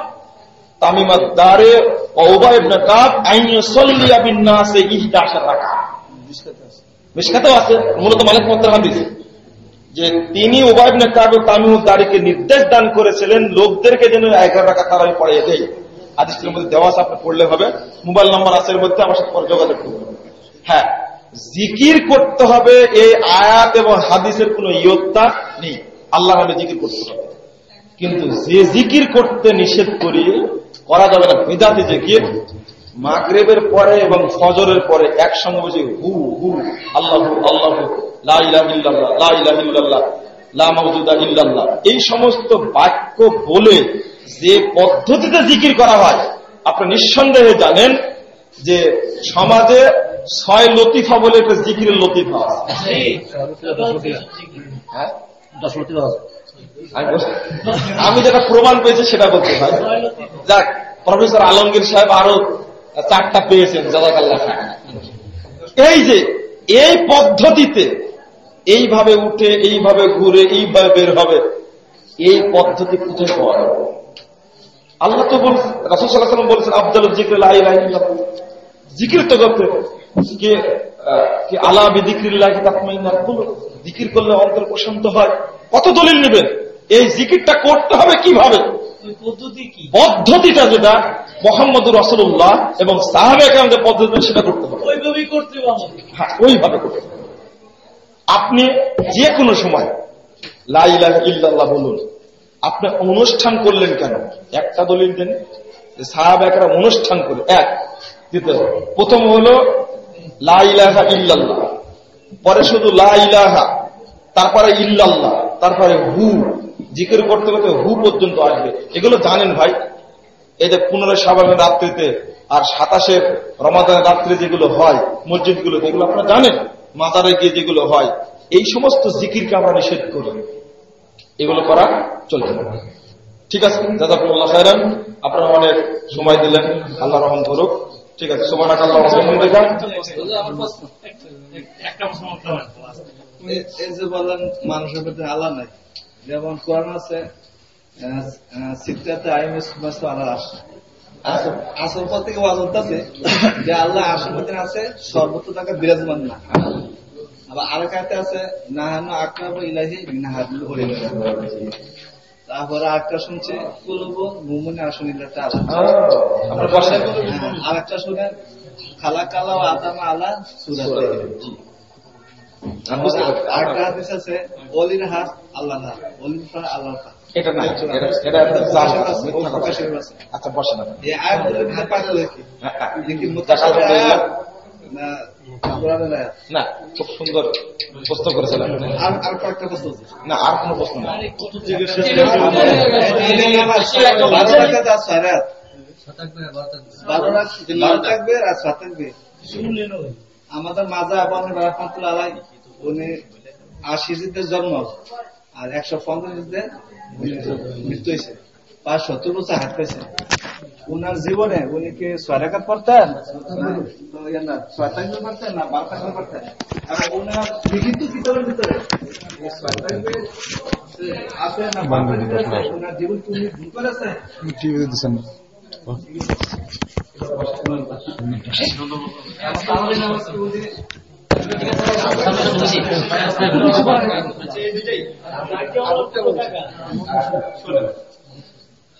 তামিমাত দারে ওবা ইবনে কাব, আইন সল্লিয়া বিন্নাসে ইহদা আশার রাখা মিশকাতেও আছে, মূলত মালিক মহাত্মার হাদিস। যে তিনি ওবায়বনে কাব তামিমুদ্দারিকে নির্দেশ দান করেছিলেন, লোকদেরকে যেন এগারো টাকা তারা পড়িয়ে দেয়। আদিসের মধ্যে দেওয়া আছে, আপনি পড়লে হবে। মোবাইল নাম্বার আছে এর মধ্যে, আমার সাথে পরে যোগাযোগ করবেন হ্যাঁ জিকির করতে হবে, এই আয়াত এবং হাদিসের কোন ইয়ত্তা নেই। আল্লাহ নামে জিকির করতে হবে। কিন্তু যে জিকির করতে নিষেধ করি, করা যাবে না। বিদাতি জিকির, মাগরেবের পরে এবং ফজরের পরে একসঙ্গে বসে হু হু, আল্লাহ আল্লাহ, লা ইলাহা ইল্লাল্লাহ, লা এই সমস্ত বাক্য বলে যে পদ্ধতিতে জিকির করা হয়, আপনি নিঃসন্দেহে জানেন যে সমাজে ছয় লতিফা বলে একটা জিকিরের লতিফা হ্যাঁ? আমি যেটা প্রমাণ পেয়েছি সেটা বলতে পারি। যাক, প্রফেসর আলমগীর সাহেব আরও চারটা পেয়েছেন, জাজাকাল্লাহ এই যে, এই পদ্ধতিতে এইভাবে উঠে, এইভাবে ঘুরে, এইভাবে বের হবে, এই পদ্ধতি কোথায় পাওয়া যাবে? আল্লাহ তো বলছেন রাসুল সাল্লাহ বলছেন আব্দুল জিক্র জিকির তো করতে কে কি আলা বিদিক্রিল্লাহ জিকির করলে অন্তর প্রশান্ত হয়। কত দলিল নেবেন? এই জিকিরটা করতে হবে কীভাবে? পদ্ধতিটা যেটা মোহাম্মদ রসুল্লাহ এবং সাহাবে যে পদ্ধতি সেটা করতে হবে। ওইভাবেই করতে হবে হ্যাঁ ওইভাবে করতে হবে। আপনি যে কোনো সময় লাইলাহ ইল্লাল্লাহ বলুন আপনি অনুষ্ঠান করলেন কেন? একটা দলিল দেন সাহাব একরা অনুষ্ঠান করে। এক, দ্বিতীয়, প্রথম হলো লাইলাহা ইল্লাল্লাহ। পরে শুধু লাইলাহা তারপরে ইল্লাল্লাহ, তারপরে হু। জিকির করতে করতে হু পর্যন্ত আসবে। এগুলো জানেন ভাই? এই যে পনেরো সাবানের রাত্রিতে আর সাতাশের রমাদানের রাত্রে যেগুলো হয়, মসজিদগুলো, এগুলো আপনারা জানেন? মাজারে গিয়ে যেগুলো হয়, এই সমস্ত জিকিরকে আমরা নিষেধ করি। এগুলো করা চলবে। না ঠিক আছে? দাদাকুল্লাহ খায়রান। আপনারা অনেক সময় দিলেন। আল্লাহ রহম করুক ঠিক আছে? সোমান আল্লাহ যে বলেন, মানুষের প্রতি আল্লাহ নাই। যেমন কোরআন আছে সিদ্ধাতে আল্লাহ আসে আসল থেকে যে আল্লাহ আসল আছে, সর্বত্র তাকে বিরাজমান না। আবার আরেকাতে আছে নাহানো আক্রাব ইলাহি নাহাদুল হরিল তারপরে আরেকটা শুনছে কুলুব মুমুনে আসন ইল্লাটা আল্লাহ আপনার বসেন হ্যাঁ, আরেকটা শুনেন খালা কালা ও আদামা আলা সুরাতে আরেকটা হাদিস আছে অলির হাত আল্লাহ হাত অলির পা আল্লাহ পা। এটা না এটা একটা। আচ্ছা বসেন আপনি। এই আয়াতগুলো পাগল কি? হ্যাঁ, না খুব সুন্দর প্রশ্ন করেছিলেন আর আর কয়েকটা প্রশ্ন আছে। না আর কোনো প্রশ্ন না আমাদের মাজা আবান রহমতুল্লাহ আলাই উনি আশি জিদের জন্ম আর একশো পঞ্চাশ জিদের মৃত্যু হয়েছে। পাঁচ সত্তর বছর হাত পেয়েছে উনার জীবনে উনি কি ছয় রেখাত পড়তেন তো ইয়ে না, ছয় থাকবে পড়তেন না বারো থাকবে উনার লিখিত কিতাবের ভিতরে এই ছয় থাকবে আছে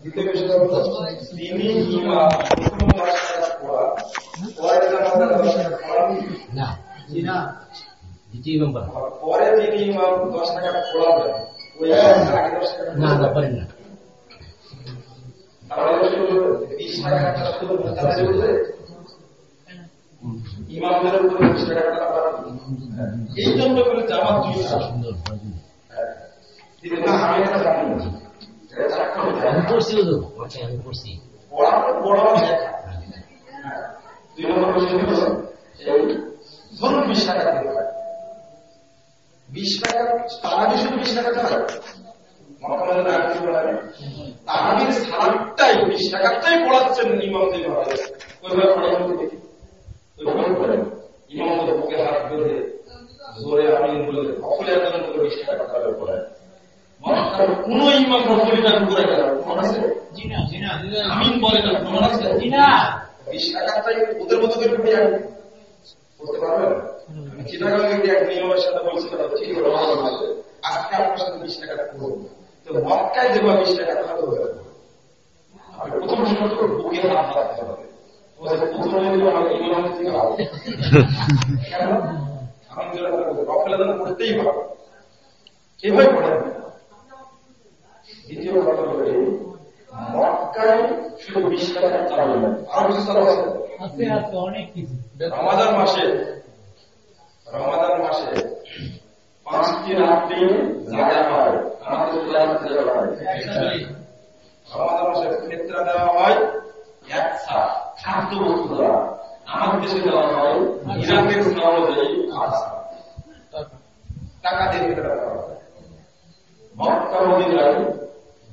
ভুল করেছে তাহলে না হচ্ছে উনি পরে তিনি দশ টাকাটা খোলাবেন ওই আগে দশ টাকা না না পারি না। মোতাবেক বলতে ইমামদের উপরে এই জন্য করে জামাত দুই কিন্তু না আমি এটা জানি না এটা চাকরি আমি পড়ছি তো আমি পড়ছি এই ধরুন বিশ টাকা বিশ টাকা তারা শুধু বিশ টাকা চালায় হয়? তাহাবির সালাদটাই বিশ টাকাটাই পড়াচ্ছেন ইমাম যেভাবে ওইভাবে পড়াবেন তো দেখি। ওইভাবে পড়েন ইমাম তো বুকে হাত বেঁধে জোরে আমি বলে সকলে একজন করে বিশ টাকা মহামারীর কোন ইমাম রসুলিটা করে গেল আছে? আমিন বলে না। আছে? বিশ টাকাটাই ওদের মতো করে পড়ে যাবে করতে পারবেন চিটাগাঙ্গে এক নিয়মের সাথে বলছিলাম ঠিক হলো ভালো ভালো আজকে আপনার সাথে বিশ টাকা করব তো মক্কায় দেবো বিশ টাকা তাহলে যাবে আপনি প্রথম শর্ত বুকে হাত রাখতে হবে। আমি পারব এভাবে দ্বিতীয় কথা হলো মক্কায় শুধু বিশ টাকা আরও রমাদান মাসে রমাদান মাসে পাঁচটি রাত্রি জাগা হয়। আমাদের দেওয়া হয়। রমাদান মাসে ফেতরা দেওয়া হয় এক খাদ্য বস্তু আমাদের দেশে দেওয়া হয় ইরাকের অনুযায়ী টাকা দিয়ে দেওয়া হয়। মক্কা মদিনায়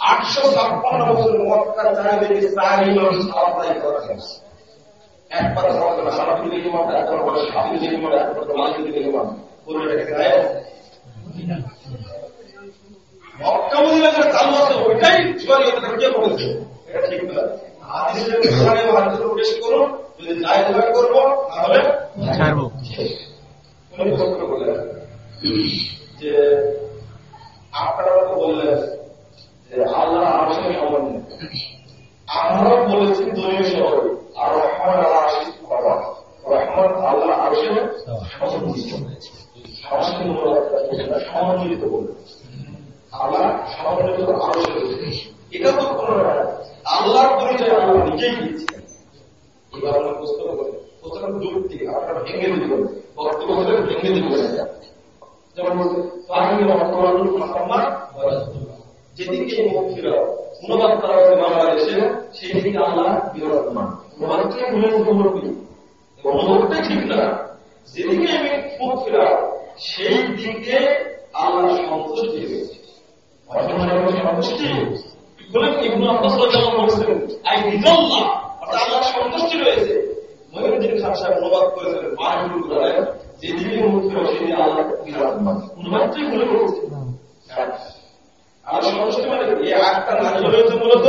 আটশো ছাপ্পান্ন বছর মক্কার চারিদিকে চার ইমাম সালাদাই করা হয়েছে। একবার সালাদ না সালাদ একবার বলে সাত দিকে একবার মালিক দিকে পুরো এটাকে গায়ে মক্কা মদিনা চালু আছে ওইটাই শরীয়তে কে বলেছে? এটা ঠিক না। করুন যদি করব তাহলে ছাড়বো। উনি পত্র বললেন যে আপনারা তো বললেন আল্লাহ আরশের সমান আমরাও বলেছি দলীয় শহর আর রহমান আল্লাহ আশিস বাবা। রহমান আল্লাহ আরশের সমন্বিত বলে। আল্লাহ সমন্বিত আরশের এটা তো কোন আল্লাহ নিজেই আমরা প্রশ্ন করি প্রশ্ন যুক্তি আপনারা ভেঙে দিবেন বক্তব্য ভেঙে দিবেন যেমন মুহাম্মদ যেদিকে অনুবাদ করা হয়েছে বাংলাদেশে সেই দিকে আল্লাহ বিরাজমান। অনুবাদটাই মূল মুখোমুখি অনুবাদটাই ঠিক না। যেদিকে মুক্তিরা সেই দিকে আল্লাহ সন্তুষ্টি সন্তুষ্টি অনুবাদ যেদিকে সেদিকে আর সন্তুষ্টি মানে এই আটটা নাজিল হয়েছে মূলত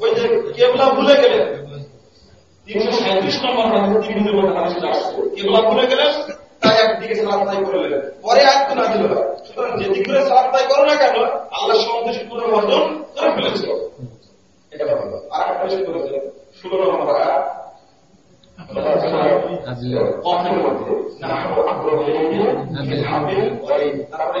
ওই যে কেবলা ভুলে গেলেন তিনশো সাঁত্রিশ নম্বর হাদিস তিন আসছে কেবলা ভুলে গেলেন তাই একদিকে সালাত করে নেবেন পরে আটটা নাজিল হয় সুতরাং যেদিক করে সালাত করো না কেন আল্লাহ সন্তুষ্টি পুরো অর্জন করে ফেলেছিল। এটা ভালো। আর একটা বিষয় করেছে ষোলো নম্বর আয়াত। তারপরে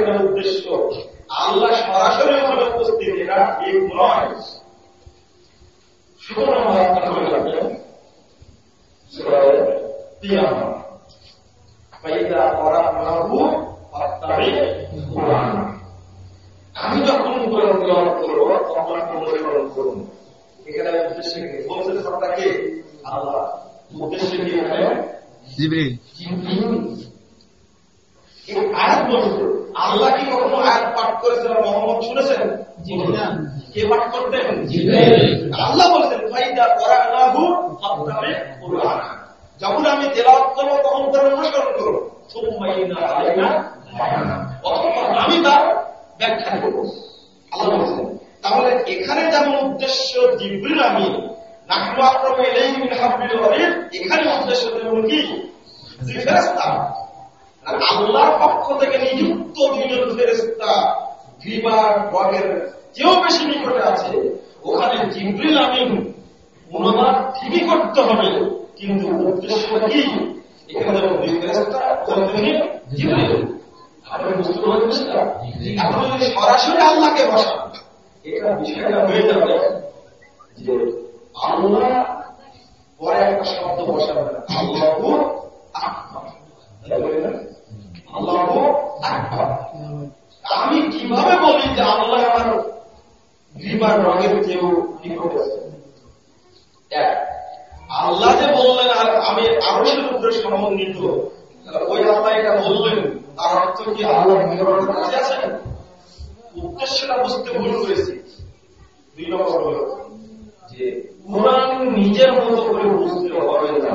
এখানে উদ্দেশ্য। আল্লাহ সরাসরি ওখানে উপস্থিত এটা ঠিক নয়। সুতরাং আপনারা আমি যখন কোরআন তেলাওয়াত করব তখন অনুসরণ করুন এখানে উদ্দেশ্য কি? বলছে সত্তাকে আল্লাহ। উদ্দেশ্য কি এখানে? আয়াত বলছে আল্লাহ কি কখনো আয়াত পাঠ করেছেন আর মোহাম্মদ শুনেছেন? কে পাঠ করতেন আল্লাহ বলেছেন ফাইদা করানাহু ফাত্তাবি কুরআন। যখন আমি তেলাওয়াত করব তখন তার অনুসরণ করব। আলাইনা আমি তার ব্যাখ্যা করব। আল্লাহ বলেছেন তাহলে এখানে যেমন উদ্দেশ্য জিবরিল আমি নাহনু আকরামু ইলাইহি মিন হাবলিল ওয়ারিদ এখানে উদ্দেশ্য যেমন কি? ফেরেশতা। আল্লাহর পক্ষ থেকে নিযুক্ত দুইজন ফেরেশতা গ্রীবা বগের কেউ বেশি নিকটে আছে, ওখানে জিবরিল আমিন অনুবাদ ঠিকই করতে হবে, কিন্তু উদ্দেশ্য কি? এখানে দুই পারছেন এখন যদি এটা আল্লাহ পরে একটা শব্দ আল্লাহ আমি কীভাবে বলি যে আল্লাহ আমার গ্রীবার রঙের কেউ নিকট আছে আল্লাহ যে বললেন, আর আমি আরও সমুদ্র সমন্বিত ওই আল্লাহ এটা বললেন, তার অর্থ কি আল্লাহ কাছে আছেন উদ্দেশ্যটা বুঝতে ভুল করেছি দুই নম্বর হল যে কোরআন নিজের মতো করে বুঝতে হবে না।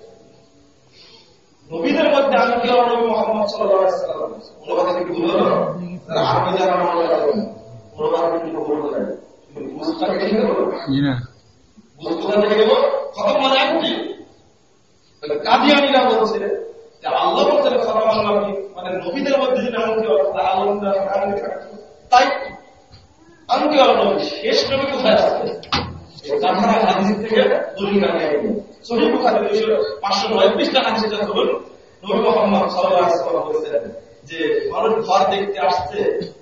নবীদের মধ্যে আংটি ওলা নবী মোহাম্মদ সাল্লাল্লাহু আলাইহি সাল্লাম। অনুবাদ কি ভুল হলো? তারা আরবি জানা মনে করে অনুবাদ কিন্তু ভুল করে বুঝতে ঠিক হলো জি থেকে দেবো খতম মানে আংটি কাদিয়ানিরা বলছে যে আল্লাহ বলছেন খতম মানে নবীদের মধ্যে যদি আল্লাহ তাই হলো শেষ নবী কোথায় আছে? তাছাড়া হাদিস থেকে দলিল আনে। সহি বুখারী দুইশো পাঁচশো নয় পৃষ্ঠা হাদিসটা নবী মোহাম্মদ সাল্লাল্লাহু আলাইহি ওয়াসাল্লাম বলেছেন যে, মানুষ ঘর দেখতে আসছে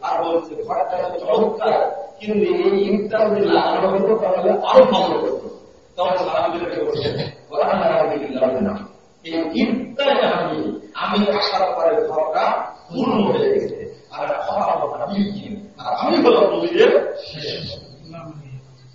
আর বলছে, ঘরটা চমৎকার, কিন্তু এই ইটটা যদি লাগানো হতো তাহলে আরও ভালো হতো। তখন সাহাবীদেরকে বলছেন কোরআন আলহামদুলিল্লাহ না এই ইটটাই আমি আমি আসার পরে ঘরটা পূর্ণ হয়ে গেছে। আর খরা আমি আর আমি হলাম নবীদের শেষ।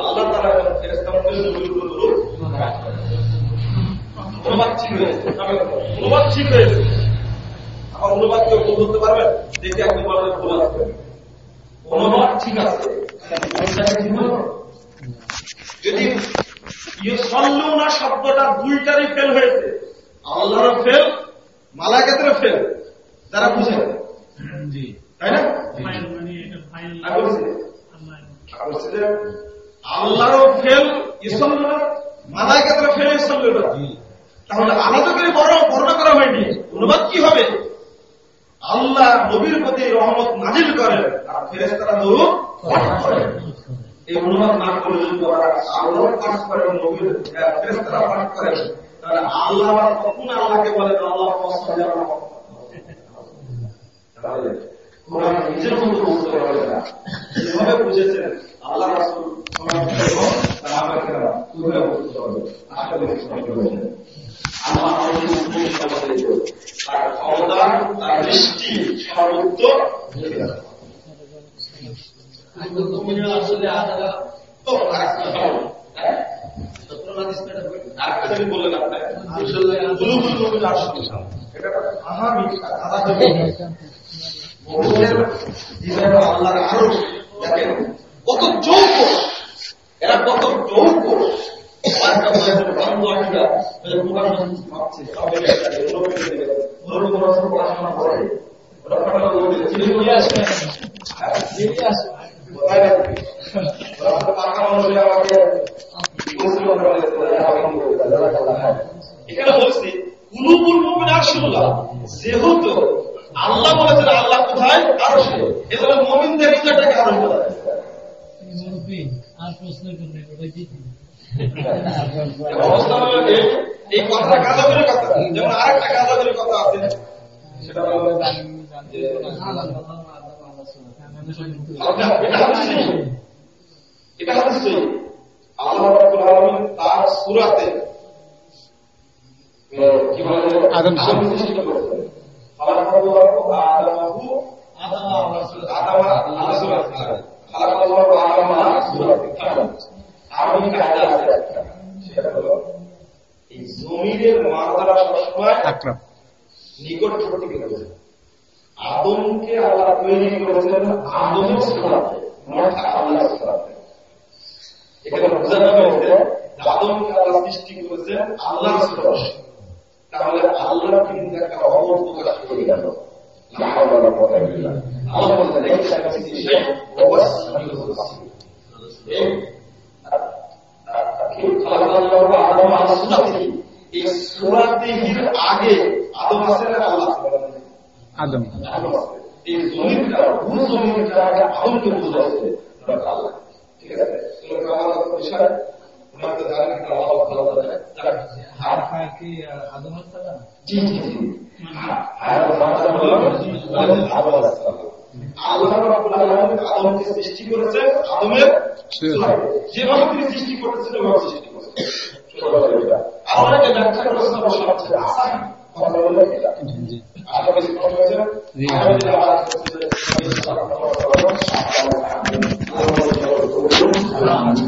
আল্লাহ দরুদ অনুবাদ ঠিক হয়েছে অনুবাদ ঠিক হয়েছে আমার অনুবাদ কেউ ভুল করতে পারবেন? দেখে আপনি বলেন ভুল অনুবাদ ঠিক আছে। যদি ইউসল্লুনা শব্দটা দুইটারই ফেল হয়েছে আল্লাহর ফেল মালাকাতের ফেল যারা বুঝেন জি। তাই না? আমি বলছি যে আল্লাহরও ফেল ইসল্লুনা মালাকাতের ফেল ইসল্লুনা তাহলে আলাদা করে বড় বর্ণনা করা হয়নি। অনুবাদ কি হবে? আল্লাহ নবীর প্রতি রহমত নাজিল করেন আর ফেরেস্তারা দরুদ করেন। এই অনুবাদ না করে যদি আল্লাহ পাঠ করেন নবীর আহ, ফেরেস্তারা পাঠ করেন তাহলে আল্লাহ আবার কখন আল্লাহকে বলেন আল্লাহ কোরআন নিজের মতো বুঝতে পারবে না যেভাবে বুঝেছেন আল্লাহ রাসূল করি তার ক্ষমতা তার দৃষ্টি আসলে তো হ্যাঁ? বললেন। এটা আহামি, আল্লাহর আরশ, দেখেন, কত চৌক এরা কত চৌক। এখানে বলছি কুলুবুল মুমিন আরশুল্লাহ যেহেতু আল্লাহ বলেছেন আল্লাহ কোথায়? আরশে এজন্য মুমিনদের হৃদয়টাকে বলা আর প্রশ্ন অবস্থা এই কথা। যেমন আরেকটা কাজাবের কথা আছে। সেটা হলো যে আচ্ছা, এটা। আল্লাহ তার সূরাতে কি বলে? আদম সৃষ্টি। করেছেন আদমকে আল্লাহ তৈরি করেছেন আদমের আদমকে আল্লাহ সৃষ্টি করেছেন আল্লাহ তাহলে আল্লাহ কিন্তু একটা অবধ প্রকাশ করে গেল। আগে আদম? আদম। এই আদমকে বুঝাচ্ছে ঠিক আছে? জি জি জি আদম আদমকে সৃষ্টি করেছেন আদমের যেভাবে তিনি সৃষ্টি করেছেন ওইভাবে সৃষ্টি করেছেন আমরা যে ব্যাখ্যা করেছেন অবশ্য সবচেয়ে আসান কথা হলো আশা করি হয়েছে Assalamualaikum.